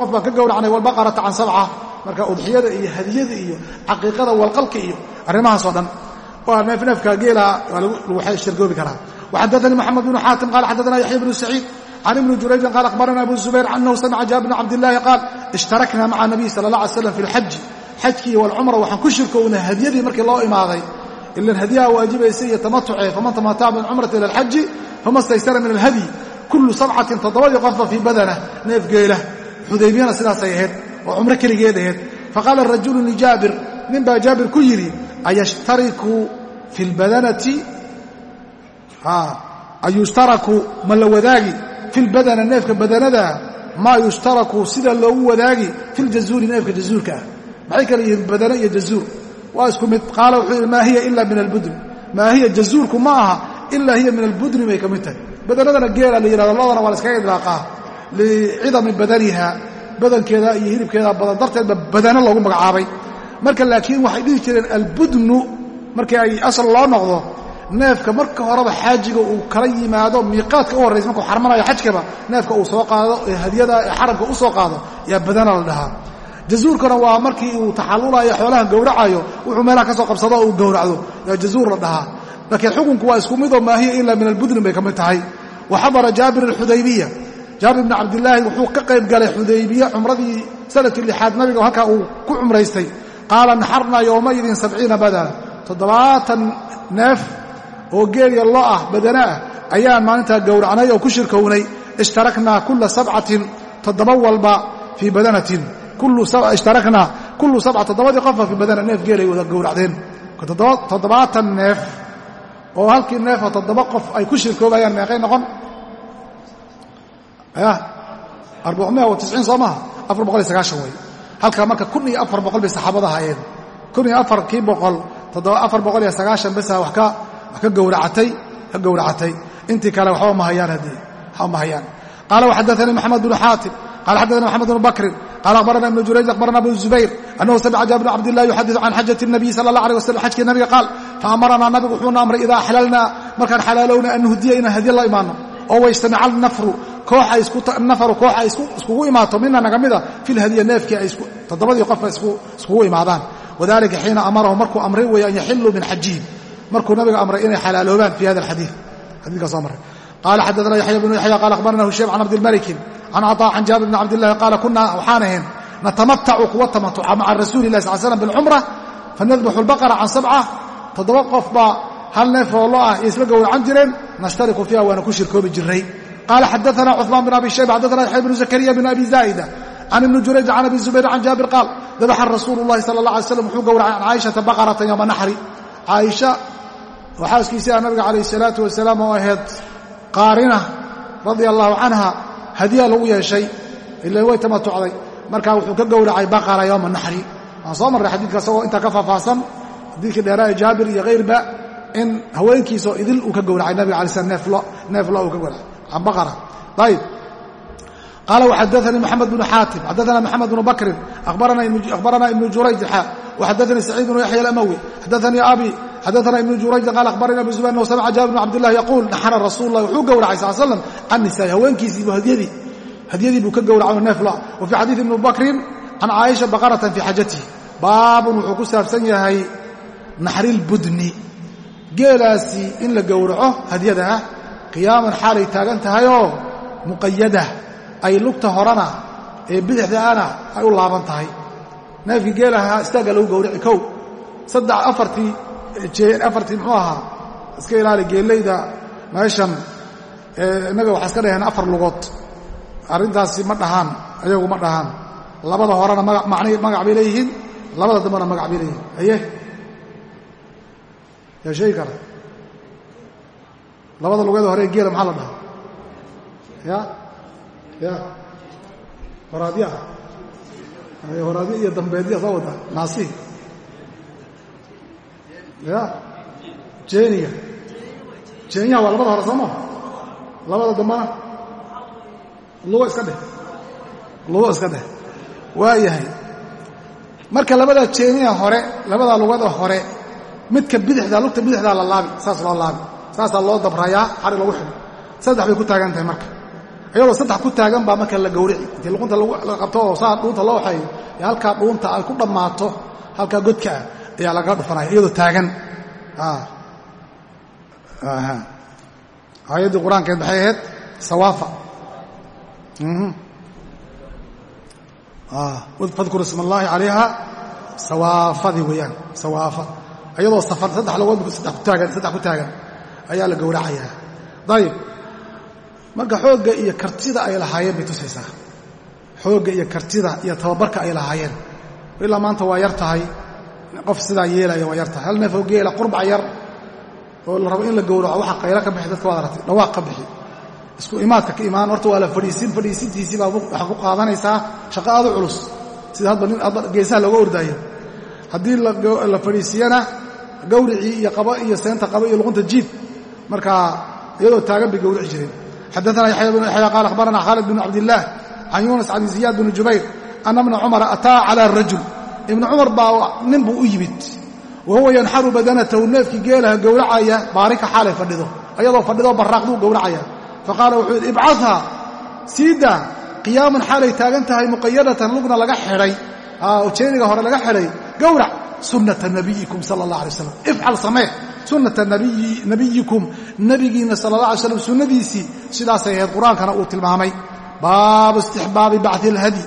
qof baan ka gowracnay walbaqarata can sabca marka udxiyada iyo hadiyada iyo caqiiqada walqalka iyo arrimahaasoo dhan waa neefneefka geela waa lagu shirgoobi karaa waxadaanii maxamed bnu xaatim qaal xadaana yaxya bnu saciid can ibni jurayjin qaal akhbarana abu zubayr anahu samica jaabir bna cabdillaahi qaal ishtarakna maca nabiy sala allah alay slam fi lxaji xajkii walcumra waxaan ku shirkownay hadyadii markii loo imaaday. Ilan hadyaha waajibaysa iyo tamatuce faman tamataca bilcumrati ila alxaji fama staysara min alhadyi kullu sabcatin toddobadii qofba fii badana neef geela. Xudaybiyana sidaasay ahayd oo cumro keligeed ahayd. Faqaala rajulu lijaabir nin baa jaabir ku yidhi ayashtariku fi lbadanati ayushtaraku ma la wadaagi? Fi lbadana neefka badanada maa yushtaraku sida loogu wadaagi? Fi ljazuuri neefka jazuurka ah maxay kala yihiin badano iyo jazuur waa isku mid. Qaala wuxuu yidhi maa hiya ila min albudni maa hiya jazuurku ma aha ilaa hiya min albudni bay ka mid tahay. Badanadana geela la yihahdo loodana waa la iskaga idlaaqaa. Licidami badaniha badankeeda iyo hilibkeeda badan. Darteedba badano loogu magacaabay. Marka laakiin waxay dhihi jireen albudnu markii ay asal loo noqdo neefka marka horeba xaajiga uu kala yimaado miiqaadka u horraysa markuu xarmanayo xajkaba neefka uu soo qaado ee hadiyada ee xaramka u qaado yaa badana la dhahaa jazuurkana waa markii uu taxallulayo xoolaha gowracayo wuxuu meelaha ka soo qabsado uu gowracdo. Yaa jazuur la dhahaa. Laakiin xukunku waa isku midoo maahiya ilaa min albudni bay ka mid tahay. Wa xadara jaabir alxudaybiya. Jaabir bni cabdilaahi wuxuu ka qayb galay xudaybiya cumradii sannadkii lixaad nabiga halkaa uu ku cumraystay. Qaala naxarnaa yowmaidin sabciina badana toddobaatan neef oo geelya lo ah badana ah ayaan maalintaa gowracnay oo ku shirkownay. Ishtaraknaa kula sabcatin toddoba walba fii badanatin ishtaraknaa kullu sabca toddobadii qofba fii badana neef geelay wada gowracdeen toddobaatan neef oo halkii neefoo toddoba qof ay ku shirkoobayaan meeqay noqon wa tisciin soo maha afar boqol iyo sagaashan wey halkaa marka kun iyo afar boqol bay saxaabada hayeen kun iyo afarkii boqol afar boqol iyo sagaashan besa wax ka gowracatay ka gowracatay intii kale waxba ma hayaan haddii waxba ma hayaan qaala waxadaanii maxamed bnu qala xaddaana maxamed bnu bakrin qala akhbarana ibnu jurayj akhbarana abu zubayr annahu samica jaabir bn cabdillahi yuxadiثu can xajati الnabiy sala اllah alيه waslm xajkii nabiga qaal faamaranaa nabigu wuxuuna amray idaa axlalnaa markaan xalaalowna an nuhdiya inaan hadiye la imaano oo waystamica nafru nafaru koox ay iskugu imaato mina naga mida fi lhadiya neefkii ay toddobadii qofka iskugu imaadaan wadalika xiina amarahu markuu amray weeye an yaxiluu min xajihim markuu nabiga amray inay xalaaloobaan fi hada alxadii xadiikaa soo marray qaala xaddaana yaxya bnu yaxya qaala akhbarana husheym can cabdilmalikin can caطaa can jaabir bni cabdillahi qaala kunaa waxaan ahayn natamatacu kuwa tamatuca maca rasuuli lah sal slam bilcumra fanadbaxu lbaqara can sabca toddoba qof baa hal neef oo lo ah iyo isla gowracan jireen nashtariku fiiha waana ku shirkoobi jiray qaala xadaana cuثmaan bin abi shayba xadana yaxya bnu zakariya bin abi zaa'ida can ibni jurayj can abi zubayr can jaabir qaal dabaxa rasuulu llahi sala allah alay slam wuxuu gowracay can caaishata baqaratan yowma naxri caaisha oo xaaskiisii ah nabiga calayh salaatu wasalaam oo ahayd qaarina radia allahu canha hadiya lagu yeeshay ila way tamatucday markaa wuxuu ka gowracay baqara yowma naxri. Waan soo marray xadiidka isagoo intaa ka faahfaahsan xadiidkii dheeraa ee jaabir iyo kayrba in haweenkiisoo idil uu ka gowracay nabiga alay slam neef lo uu ka gowracay. Can baqara. Ayib qaala waxadaanii moxamed bnu xaatim xadaana moxamed bnu bakrin akhbarana ibnu jurayj xa waxadaanii saciid bnu yaxya alamawi xadaanii abi xadaana ibnu jurayj qaal akhbarani abu zubayr anhu samica jaabir bn cabdilah yaquul naxara rasuul lah wuxuu gowracay sal slam can nisaai haweenkiisiibu hadyadii hadyadii buu ka gowracay neef lo wa fii xadiidi ibni bakrin can caaisha baqaratan fii xajatihi baabun wuxuu ku saabsan yahay naxrilbudni geelaasi in la gowraco hadyada ah qiyaaman xaalay taagan tahayoo muqayada ay lugta horena ee bidixdaana ay u laaban tahay. Neefkii geelaha istaagga lagu gowraci kow. Saddex afartii afartii muxuu ahaa? Iska ilaali geellayda meeshan innaga waxaa iska dhaheen afar lugood. Arrintaasi ma dhahaan ayagu ma dhahaan. Labada horena magac bay leeyihiin labada dambena magac bay leeyihiin. Aye yaa sheegi kara. Labada lugeeda hore ee geela maxaa la dhahaa? Ya ya. Horaadya horaadyo iyo dambeedya soo wada. Naasihi ya. Jeeniga jeenyaha waa labada hore sooma labada dambana lugo iska dheh. Lugo iska dheh. Waa yahay. Marka labada jeeniha hore labada lugada hore midka bidixda lugta bidixdaa la laabi. Saas loo laabi. Saasaa loo dabrayaa xari lagu xidho. Saddex bay ku taagan tahay marka iyadoo saddex ku taagan baa marka la gowrici. Intii luqunta la qabto oo saa dhuunta loo waxeeyo ee halkaa dhuunta ay ku dhammaato halkaa godka ah ayaa laga dhufanaya iyadoo taagan. Aayaddii qur'aankeed maxay ahayd sawaafa. Fadkur isma allaahi calayha sawaafadii weeyaan sawaafa. Iyadoo safar saddex taagan saddex ku taagan ayaa la gowracayaa. Dayib marka xoogga iyo kartida ay lahaayeen bay tusaysaa. Xoogga iyo kartida iyo tababarka ay lahaayeen. Ilaa maanta waa yar qof sidaa yeelaya waa yar hal neef oo geela qurbac yar oo la rabo in la gowraco waxa qaylo ka bixi dadka waad aragtay dhawaaq ka bixi. Isku imaadka ka imaan horta waa la fadhiisin fadhiisintiisii baa waxaa ku qaadanaysaa shaqo aad u culus. Sida hadba nin adba geesaha looga ordaayo. Haddii la fadhiisiyana gawricii iyo qaba iyo seenta qaba iyo luqunta jiid markaa iyadoo taagan bay gowrici jireen xadaana yaxya bnu yaxya qaal akhbarana khaalid bn cabdillaah can yuunas can ziyaad bni jubayr ana bna cumara ataa cala rajul ibnu cumar baa nin buu u yimid wa huwa yanxaru badanatahu neefkii geelaha gowracaya baarika xaalay fadhido ayadoo fadhidoo barraaqduu gowracaya faqaala wuxuu yidhi ibcadhaa siidaa qiyaaman xaalay taagan tahay muqayadatan lugna laga xidhay jeeniga hore laga xidhay gowrac sunnata nabiyikum sala allah alay waslam sunnata nabiyikum nebigiinna sala allah alay slam sunnadiisii sidaasay ahayd qur'aankana uu tilmaamay. Baabu istixbaabi bacdi alhadi.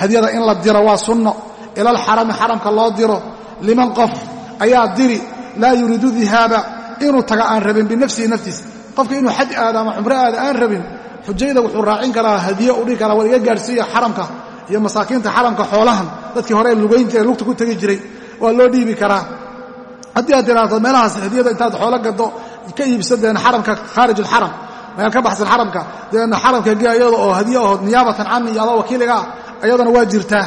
Hadyada in la diro waa sunno. Ila alxarami xaramka loo diro liman qof ayaa diri laa yuriidu dihaaba inuu taga aan rabin binafsihi naftiisa qofka inuu xaj aado ama cumro aada aan rabin xujayda wuxuu raacin karaa hadiye u dhihi karaa war iga gaadhsiiya xaramka iyo masaakiinta xaramka xoolahan. Dadkii hore lugayn jiray lugta ku tegi jiray waa loo dhiibi karaa haddii aad tiraahdo meelahaas hadiyada intaad xoolo gado ka iibsa deen xaramka khaarij alxaram meel ka baxsan xaramka. Deena xaramka ge iyada oo hadiye aho niyaabatan cani iyo adoo wakiiliga ah ayadana waa jirtaa.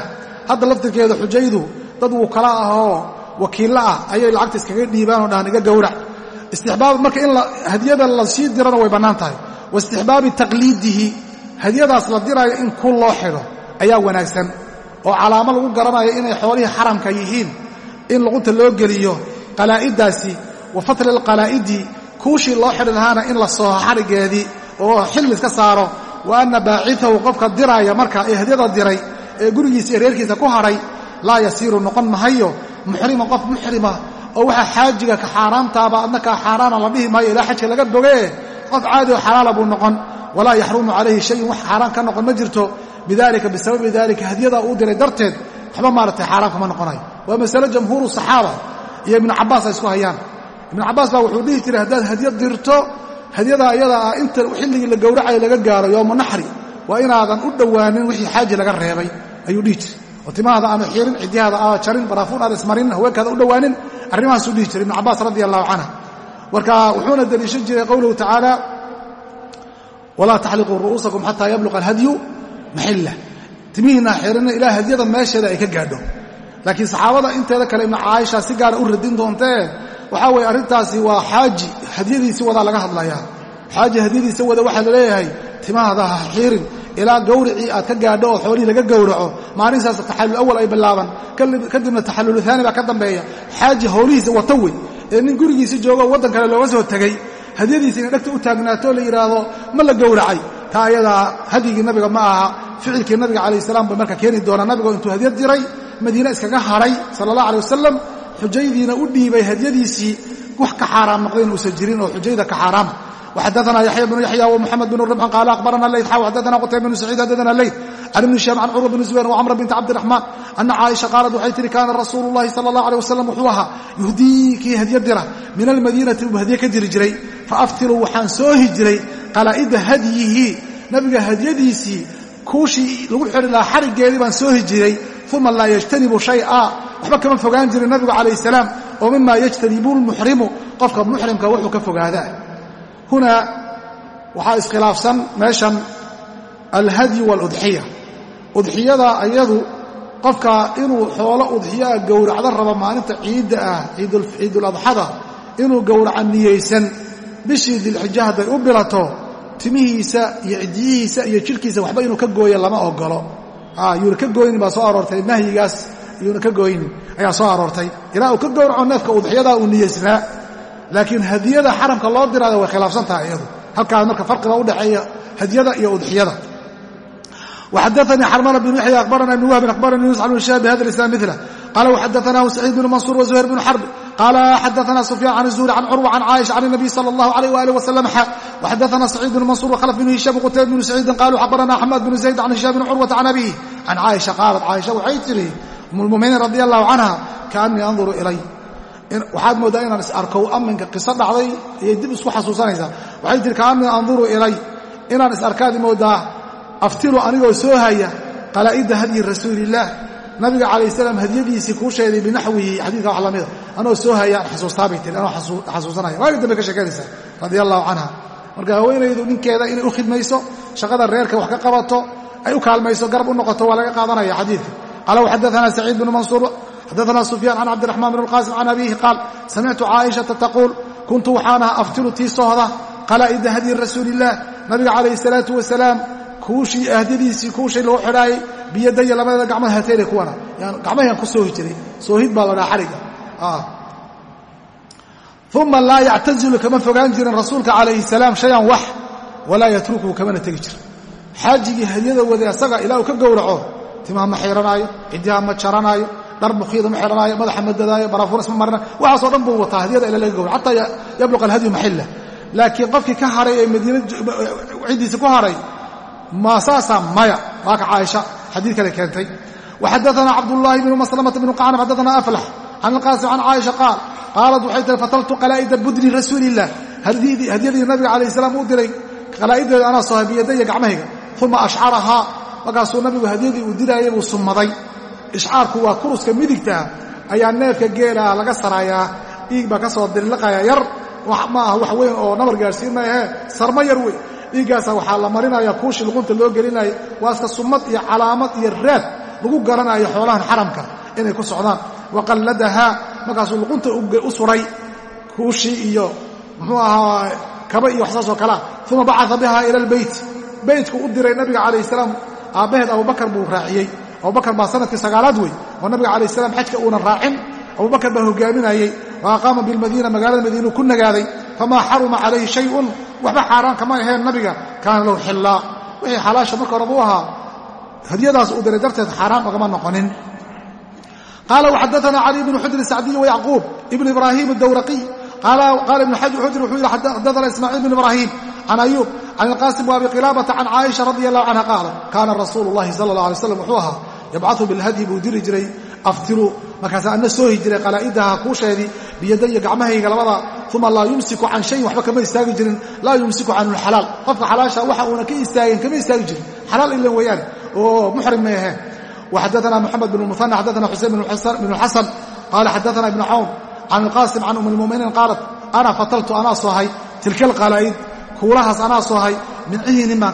Hadda laftirkeeda xujaydu dad wuu kala ahoo wakiillo ah ayay lacagta iskaga dhiibaan oo dhahan iga gowrac. Istixbaab marka in hadiyada la sii dirana way bannaan tahay. Wa istixbaabi taqliidihi hadiyadaas la diraayo in ku loo xidho ayaa wanaagsan. Oo calaamo lagu garanayo inay xoolihii xaramka yihiin. In luqunta loo geliyo qalaa'idaasi wa fatli alqalaa'idi kuushii loo xidhi lahaana in la sooho xadhiggeedii oo xilli iska saaro wa anna baacitahu qofka diraaya marka ee hadyada diray ee gurigiisa iyo reerkiisa ku hadhay laa yasiiru noqon mahayo muxrima qof muxrima oo waxaa xaajiga ka xaaraantaaba adna kaa xaaraana la dhihi maayo ilaa xajka laga bogee qof caadi oo xalaala buu noqon walaa yaxrumu calayhi shayun wax xaaraan ka noqon ma jirto bidalika bisababi dalika hadyadaa uu diray darteed waxba maaragtay xaaraan kuma noqonayo waa masale jamhuuru saxaaba iyo ibnu cabbaas ay isku hayaan. Ibnu cabbaas baa wuxuu dhihi jiray haddaad hadyad dirto hadyadaa iyada ah inta xilligii la gowracayo laga gaaro yowma naxri waa inaadan u dhowaanin wixii xaaji laga reebay ayuu dhihi jiray. Oo timahaada aanu xirin cidyahaada aada jarin baraafuun aada ismarin haweenkaada u dhowaanin arrimahaasuu dhihi jiray ibnu cabbaas radi allahu canha marka wuxuuna deliishan jiray qowluhu tacaala walaa taxliquu ru'uusakum xataa yabluqa alhadyu maxilla timihiinna xirina ilaa hadyada meesheeda ay ka gaadho laakiin saxaabada inteeda kale ibnu caaisha si gaara u radin doontee waxaa weeye arrintaasi waa xaaji hadyadiisii wadaa laga hadlayaa. Xaaji hadyadiisa wada waxaa la leeyahay timahaada ha xiirin ilaa gawricii aad ka gaadho oo xoolihii laga gowraco maalintaas taxallul awal ay ballaaban kadibna taxallulu aani baa ka dambeeya. Xaaji howlihiisa wata wey ee nin gurigiisi joogo waddan kale looga soo tegey hadyadiisa inay dhegta u taagnaato la yidhaahdo ma la gowracay taa ayadaa hadyigii nabiga ma aha ficilkii nabiga calayh salaam bay marka keeni doonaa nabigo intuu hadyad diray madiine iskaga hadhay sala allah alay wasalam xujaydiina u dhiibay hadyadiisii wax ka xaaraam noqdayn uusan jirin oo xujayda ka xaaraama xadana yaya bnu yaya wmuxamed bn rmxan qaala abarana lay xadana qtayb bn saciid xadana leyt can ibni hisham can curwa bn zubayr wcamra bint cabdiraxmaan ana caaisha qaalat waxay tihi kaana rasuulu llahi sala allah aleh wasalam wuxuu ahaa yuhdii kii hadyo dira min almadiinati buu hadye ka diri jiray faaftilu waxaan soo hijiray qalaa'ida hadyihi. Nabiga hadyadiisii kuushii lagu xidhi lahaa uma laa yjtanibu shaya. Waxba kama fogaan jirin nabigu calayh salaam oo mima yajtanibu lmuxrimu qofka muxrimka wuxuu ka fogaadaa. Huna waxaa iskhilaafsan meeshan alhadyu wاludxiya udxiyada ayadu qofka inuu xoolo udxiyaa gowracda rabo maalinta ciidda ah ciiduladxada inuu gowraca niyaysan bishii dilxija hadday u bilato timihiisa iyo cidiyihiisa iyo jidhkiisa waxba inuu ka gooya lama ogolo yuuna ka gooynin baa soo aroortay nahyigaas yuuna ka gooynin ayaa soo aroortay ilaa uu ka gowraco neefka udxiyadaa uu niyeysnaa laakiin hadiyada xaramka loo diraada way khilaafsan tahay iyadu halkaas marka farqiba udhexeeya hadyada iyo udxiyada وxadثnي xرmل بن يحyى أخبرna بن وهب أخبرnي يuنس عن شهاب بhda الإسلام مثله قال وxadثnah سعيد بن منصور وزهير بن حرب qala xadaana sufyaan can zuhri can curwa can caaisha can nabiy sal اllah alayh wali wasalam waxadaana saciid bn mansuur wkhalaf bn hishaam qutayb bn saciidin qaluu xabarana axmed bn zayd can hishaam bn curwata can abiih can caaisha qaalat caaisha waxay tidhi um lmuminiin radi allahu canha kaanii anduru ilay waxaad mooddaa inaan is arkow amminka qiso dhacday ayay dib isku xasuusanaysaa waxay tihi kaanii anduru ilay inaan is arkaadi mooddaa aftilu anigoo soo haya qalaa'ida hadyi rasuuli illaah nabiga calayh salaam hadyadiisii kuu sheeday binaxwihi xadiidka wax lamida anoo soo hayaan xasuustaabay tiri anoo xasuusanaya. Waagi dambe ka sheekanaysaa radia allahu canha marka haweenaydu ninkeeda inay u khidmayso shaqada reerka wax ka qabato ay u kaalmayso garab u noqoto waa laga qaadanaya xadiidka. Qaala waxadaana saciid bnu mansuur xadana sufyaan can cabdiraxmaan bn اlqaasim can abiihi qaal samictu caaishata taquul kuntu waxaan aha aftilu tii sohda qalaa'ida hadyi rasuulillaah nabiga calayhi salaatu wasalaam kuushii ahdadiisii kuushii lagu xidhaayay biyadaya labadeeda gacmada hateene kuwana gacmahayaan ku soohi jiray soohid baa la dhaha xariga uma laa yactazilu kama fogaan jirin rasuulka calayhi salaam shayan wax walaa yatrukuhu kamana tegi jir xaajigii hadyada wade asaga ilaa uu ka gowraco timaha ma xiranaayo ciddiha ma jaranaayo dhar bukyada ma xidhanaayo madaxa ma dadaayo baraafuunas ma marina waxaasoo dhan buu wataa hadyada ila laga gowra xataa yabluqa alhadyu maxilla laakiin qofkii ka haray ee madiina ciddiisa ku haray ma saasaa maya. Waa ka caaisha xadiid kale keentay. Waxadaana cabdullaahi bnu maslamata bnu qacnab xadaana aflax can alqaasim can caaisha qaal qaalat waxay tihi fataltu qalaa'ida budni rasuuliillah hadyadii nabiga calayh salaam u diray qalaa'ideeda anaa soo habiyadaya gacmahayga. Uma ashcarahaa markaasuu nabigu hadyadii uu diraayay buu summaday. Ishcaarku waa kuruska midigtaa ayaa neefka geelaah laga saraayaa dhiig baa ka soo dirliqaya yar. Ma aha wax weyn oo nabar gaadhsiin maahee sarmo yar wey dhiiggaasa waxaa la marinaya kuushii luqunta loo gelinaya waa iska summad iyo calaamad iyo raad lagu garanayo xoolahan xaramka inay ku socdaan. Waqalladahaa markaasuu luqunta u suray kuushii iyo muxuu ahaa kaba iyo wax saasoo kalea uma bacaa biha ila albeyt beytku u diray nabiga calayh salaam. Aabbaheed abubakar buu raaciyey. Abubakar baa sannadkii sagaalaad wey oo nabiga calayh salaam xajka uunan raacin. Abubakar baa hogaaminayey. Wa aqaama bilmadiina magaalada madiinuu ku nagaaday famaa xaruma calayhi shayun waxba xaaraan kama aheen nabiga kaana lahu xillaa wixii xalaasha marka hore buu ahaa hadyadaas uu diray darteed xaaraan ogama noqonin. Qaala waxadaana cali bnu xujr sacdiy wayacquub ibnu ibraahim adawraqiy qaala ibnu xujr wuxuu yidhi xadaana ismaaciil bn ibraahim can ayuub can ilqaasim waabi qilaabata can caaisha radi allahu canha qaala kaana rasuulu llahi sala allah alay slam wuxuu ahaa yabcau bilhadyi buu diri jiray aftiru. Markaasa ana soo hijiray qalaa'idaha kuusheedii biyadaya gacmahayga labada. Uma laa yumsiku can shayin waxba kama istaagi jirin. Laa yumsiku can lxalaal qofka xalaasha waxa uuna ka istaagin kama istaagi jirin. Xalaal ilan weeyaan. Oo muxrim may aheen waxadaana moxamed bn muana xadaana xusein bn xasan qaala xadaana ibnu cawn can ilqaasim can um lmuminiin qaalat ana fataltu anaa soohay tilka alqalaa'id kuulahaas anaa soohay min cihinin baan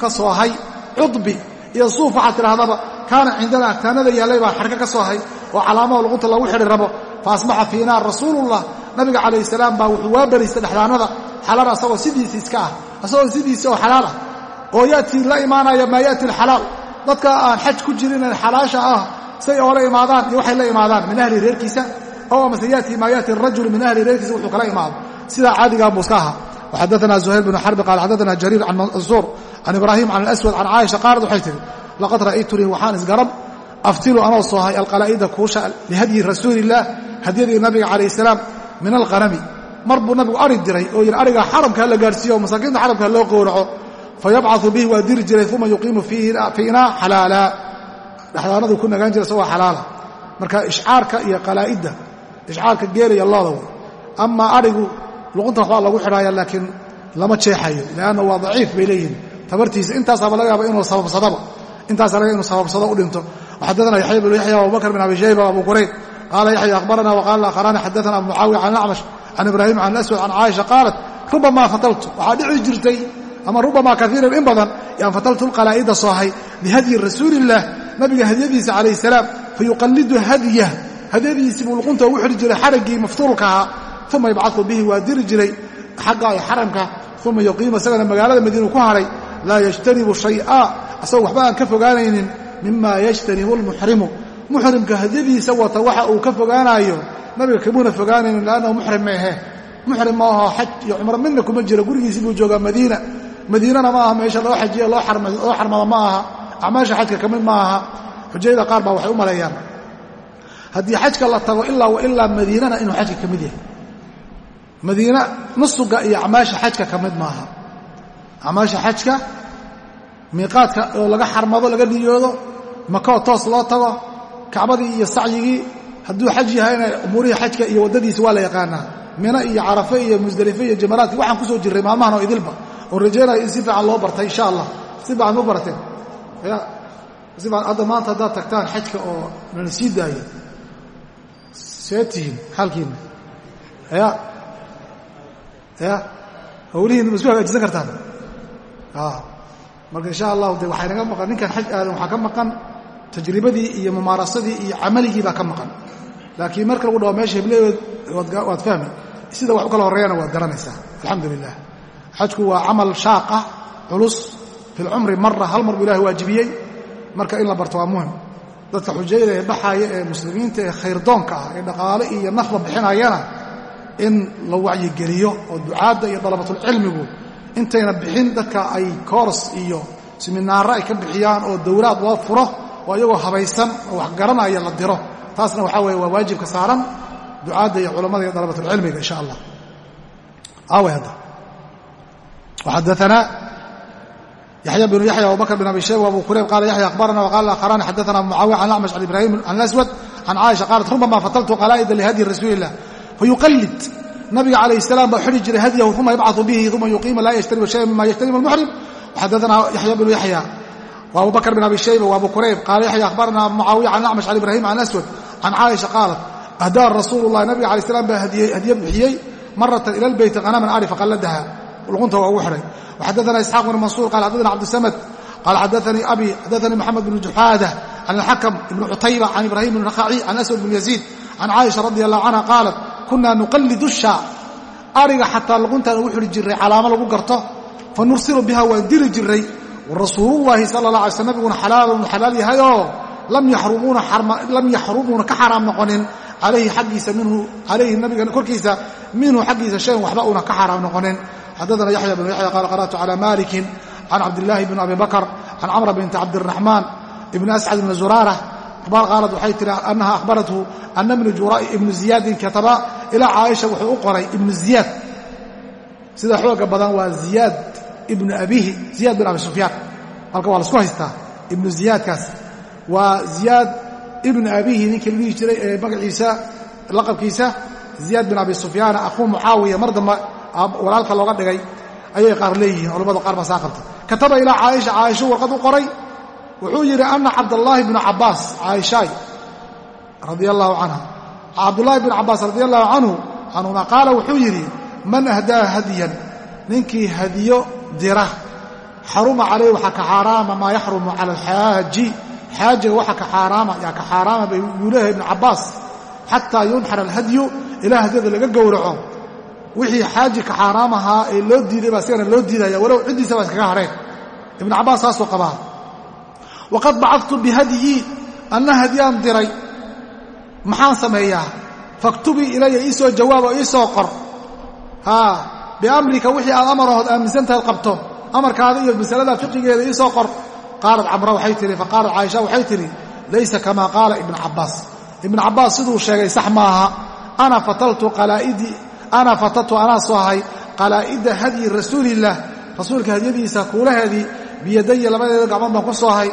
ka soohay cudbi iyo suuf waxaad tidhahdaba kaana cindana agtaanada yaallay baan xarka ka soohay oo calaamaha luqunta lagu xidhi rabo. Fa asbaxa fiina rasuulullah nabiga calayh salaam baa wuxuu waa bariistay dhexdaanada xalaal asagoo sidiisi iska ah asagoo sidiisi oo xalaal ah. Oo yaatii la imaanaya maa yaati alxalaal dadka aan xaj ku jirin xalaasha ah say oola imaadaan iyo waxay la imaadaan min ahli reerkiisa ow amase yaati maa yaati arajulu min ahli reerkiisa wuxuu kala imaado. Sidaa caadigaa buu iska ahaa. Waxadaana zuhayr bnu xarbi qaal xadaana jariir can mansuur can ibraahim can alaswad can caaisha qaalad waxay tihi laqad ra'aytunii waxaan isgarab aftilu anoo soohay alqalaa'ida kuusha lihadyi rasuulillaah hadyadii nabiga calayh salaam min alqanami mar buu nabigu ari diray oo yidhi ariga xaramka la gaarhsiiyo o masaakiinta xaramka loo gowraco fayabcau bihi waa diri jiray uma yuqiimu fiina xalaala dhexdaanadu ku nagaan jira isagoo xalaala marka ishcaarka iyo qalaa'idda ishcaarka geelaya looda wey amaa arigu luqunta waxbaa lagu xidhaaya laakiin lama jeexayo lianna waa tabartiisa intaasaaba laga yaaba inuu sababsadaba. Intaasa laga inuu sababsado u dhinto. Xadana yaxya bnu yaxya abubakr bin abi shayba abu qurayb qaala yaxya akhbarana waqaala akharani xadana abu mucaawiya can acmash can ibraahim can aswad can caaisha qaalat rubamaa fataltu. Waxaa dhici jirtay ama rubamaa kaiiran in badan yaan fataltu lqalaa'ida soohay lihadyi rasuulillaah nabiga hadyadiisa calayh salaam fayuqallidu hadyah hadyadiisii buu luqunta ugu xidhi jiray xaraggii maftuulka ahaa uma yabcau bihi waa diri jiray xagga ay xaramka uma yuqiimu isagana magaalada madiinu ku hadhay laa yajtanibu shay'a asagoo waxba aan ka fogaanaynin mima yajtanibu lmuxrimu muxrimka hadyadiisa wata waxa uu ka fogaanaayo nabiga kamuuna fogaanaynin lannahu muxrim ma ahe. Muxrim ma aho xaj iyo cumro midna kuma jiro gurigiisii buu joogaa madiina. Madiinana ma aha meesha loo xajiya loo xarmado ma aha. Acmaasha xajka ka mid ma aha. Xujayada qaar baa waxay u maleeyaan haddii xajka la tago ilaa wa ilaa madiinana inuu xajka ka mid yahay. Madiina nusuga iyo acmaasha xajka ka mid maaha acmaasha xajka miiqaadka oo laga xarmado laga niyoodo makoo toos loo tago kacbadii iyo sacyigii hadduu xaj yahayna umuurihii xajka iyo waddadiisa waa la yaqaanaa. Mino iyo carafe iyo musdelife iyo jamaraadki waxaan ku soo jirray maalmahan oo idilba. Oon rajaynayo in si fiican loo bartay insha allah. Si fiican si fiican hadda maanta haddaad tagtaan xajka oo nala sii daayo see tihiin xaalkiina ya ya hawlihiina ma hagaajisan kartaan marka insha allahu de waxay naga maqan. Ninkan xaj aadan waxaa ka maqan tajribadii iyo mumaarasadii iyo camaligii baa ka maqan. Laakiin marka lagu dhawo meesha hebleedood waad fahmi. Sida wax u kala horreeyana waad garanaysaa. Alxamdu lilah xajku waa camal shaaqa culus fi mara hal mar buu ilahi waajibiyey. Marka in la barto waa muhiim. Dadka xujayda ee baxaaya ee muslimiinta ee khayrdoonka ah ee dhaqaale iyo nafla bixinayana in la wacyigeliyo oo ducaadda iyo dalabatulcilmigu intayna bixin dadka ay kooras iyo siminaaro ay ka bixiyaan oo dowlaad loo furo oo iyagoo habaysan oo wax garanaya la diro. Taasna waxaa weeye waa waajibka saaran ducaadda iyo culammada iyo dalabatulcilmiga insha allah. Aaway hadda. Waxadaanaa yaxya bnu yaxya abubakr bin abi shayba abu kurayb qaala yaxya akhbarana waqala akharani xadaana mucaawiya can acmash can ibrahim can aswad can caaisha qaalat rubama fataltu qalaa'ida lihadyi rasuuli illah fayuqallid nabiga calayh salaam baa xidhi jiray hadyahu uma yabcau bihi uma yuqiima laa yajtanibu shaya mima yajtanibu almuxrim waxadaanaa yaxya bnu yaxya wa abu bakr bin abi shayba wa abu kurayb qaala yaxya akhbarana abu mucaawiya can acmash can ibrahim can aswad can caaisha qaalat ahdaa rasuulu llahi nabiga alay slam baa hadiye bixiyey maratan ila lbeyti hanaman ari faqalladaha luqunta waa ugu xidhay waxadaana isxaaq bn mansuur qala xaddaana cabdisamad qala xadaanii abi xadaanii moxamed bn juxaada can alxakam ibni cutayba can ibrahim bn rakhaci can aswad bn yaziid can caaisha radi allahu canha qaalat kunaa nuqallidu shaa ariga xataa luquntaan ugu xidhi jirray calaamo lagu garto. Fa nursilu biha waan diri jirray. Warasuulullaahi sala la alay sl nabiguna xalaalun xalaal yahayoo lam yaxrumuuna ka xaraam noqonin. Alayhi aggiisa minhu alayhi nabiga korkiisa minhu xaggiisa shayan waxba una ka xaraam noqonin. Xaddaana yaxya bnu yaxya qaala qara'tu cala malikin can cabdillaahi bn abi bakr can camra binti cabdiraxmaan ibni ascad ibni zuraara qaalad waxay tihi annaha ahbarathu ana ibnu ziyaadin kataba ilaa caaisha wuxuu u qoray ibnu ziyaad sida xooga badan waa ziyaad ibnu abihi ziyaad bin abi sufyaan halka waa lasku haystaa ibnu ziyaadkaas waa ziyaad ibnu abihi ninkii la dhihi jiray ee magaciisa laqabkiisa ziyaad bin abi sufyaana akhuu mucaawiya mar dambe walaalka looga dhigay ayay qaar leeyihiin culamadu qaar baa saa qabta kataba ilaa u qoray wuxuu yidhi ana cabdallaahi bnu cabbaas caaishaay radia allahu canha. Cabdullaahi bn cabbaas radi allahu canhu canhuma qaala wuxuu yidhi man ahdaa hadiyan? Ninkii hadiyo dira. Xaruma calayh waxaa ka xaaraama maa yaxrumu cala alxaaji. Xaajiga waxa ka xaaraama yaa ka xaaraama bay yuu ibnu cabbaas. Xataa yunxar alhadyu ilaa hadyada laga gowraco. Wixii xaaji ka xaaraam ahaa ee loo diiday baa sigana loo diidaya walow ciddiisa baa iskaga hadheen ibnu cabbaas saasuu qabaa waqad bacadtu bihadyii anna hadyaan diray. Maxaan sameeyaa? Faktubii ilaya ii soo jawaab oo ii soo qor. Haa biamrika wixii aad amarahood aaminsantahayd qabto. Amarkaada iyo masalada fiqigeeda ii soo qor. Qaalat camra waxay tihi faqaalat caaisha waxay tidhi laysa kamaa qaala ibnu cabbaas ibnu cabbaas siduu sheegay sax maaha ana fataltu qalaa'idii ana fataltu anaa soo ahay qalaa'ida hadyi rasuulillaah rasuulka hadyadiisa kuulaheedii biyadaya labadeeda gacmood baan ku soo ahay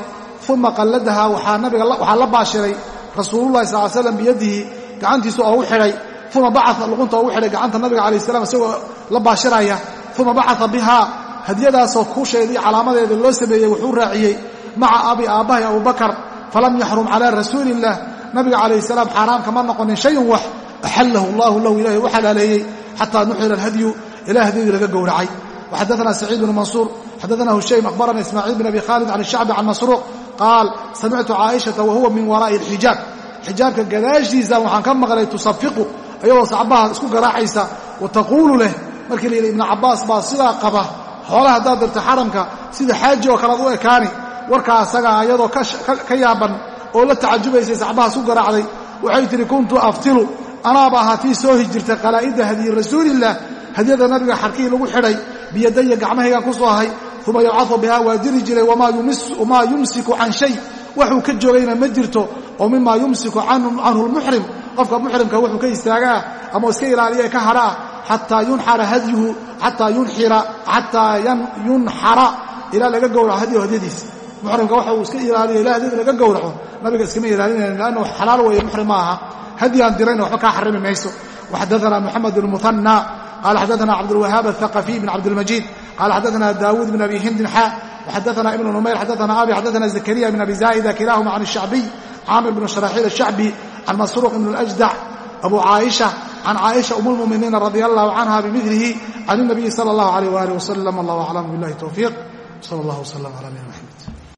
uma qalladaha waxaa la baashiray rasuululahi sal slam biyadihi gacantiisu oogu xidhay uma bacaa luqunta oogu xidhay gacanta nabiga calayh salam isagoo la baashiraya uma bacaa bihaa hadyadaasoo kuusheedii calaamadeeda loo sameeyey wuxuu raaciyey maca abi aabbahay abubakar falam yaxrum calaa rasuuliillah nabiga calayh salaam xaaraam kama noqonin shayun wax axallahu allahu lahu ilahay u xalaaleeyey xataa nuxila alhadyu ilaa hadyadii laga gowracay. Waxadaana saciid bnu mansuur xadaana hushaym akhbarana ismaaciil bin abi khaalid can shacbi can masruuq qaal samictu caaishata wa huwa min waraa'i alxijaab. Xijaabka gadaashiisa waxaan ka maqlay tusafiqu ayadoo sacbaha isku garaacaysa wa taquulu leh. Markii la yidhi ibnu cabbaas baa sidaa qaba xoolaha haddaad dirto xaramka sida xaaji oo kalead u ekaani warkaa asagaa ayadoo ka yaaban oo la tacajubaysay sacbaha isku garaacday. Waxay tidhi kuntu aftilu anaaba ahaa tii soo hijirtay qalaa'ida hadiyi rasuulillaah hadyada nabiga xarkihii lagu xidhay biyadaya gacmahaygaan ku soo ahay uma yabcadu bihaa waa diri jiray wamaa yumsiku can shay. Waxuu ka joogayna ma jirto oo mimaa yumsiku canhu lmuxrim. Qofka muxrimka wuxuu ka istaagaa ama iska ilaaliya ka hadhaa xataa yunxara hadyuhu xataa yunxara ilaa laga gowraco hadyahu hadyadiisa muxrimka waxa uu iska ilaaliya ilaa hadyada laga gowraco. Nabiga iskama ilaalinayn lannu xalaal weeye muxrim ma aha hadyaan dirayna waxba kaa xarimi mayso. Waxadaana moxamed bn muhanna qala xadaana cabdulwahaab athaqafiy bn cabdilmajiid qala xadaana daawuud bn abi hindin xa وxadaثna ibn numayr xadaثna abi xadaثna zakariya bn abi zaa'ida kilahuma can الshacbiy caamir bn sharaxiil الshacbi can masruuq bn اlأjdac abu caaisha can caaisha um اlmuminiina radi allahu canha bimilihi can الnabiyi salى اllah عalيh wali wslam allah aclam biاllahi towfiiq sal اllah wslm عlى nabina mxamed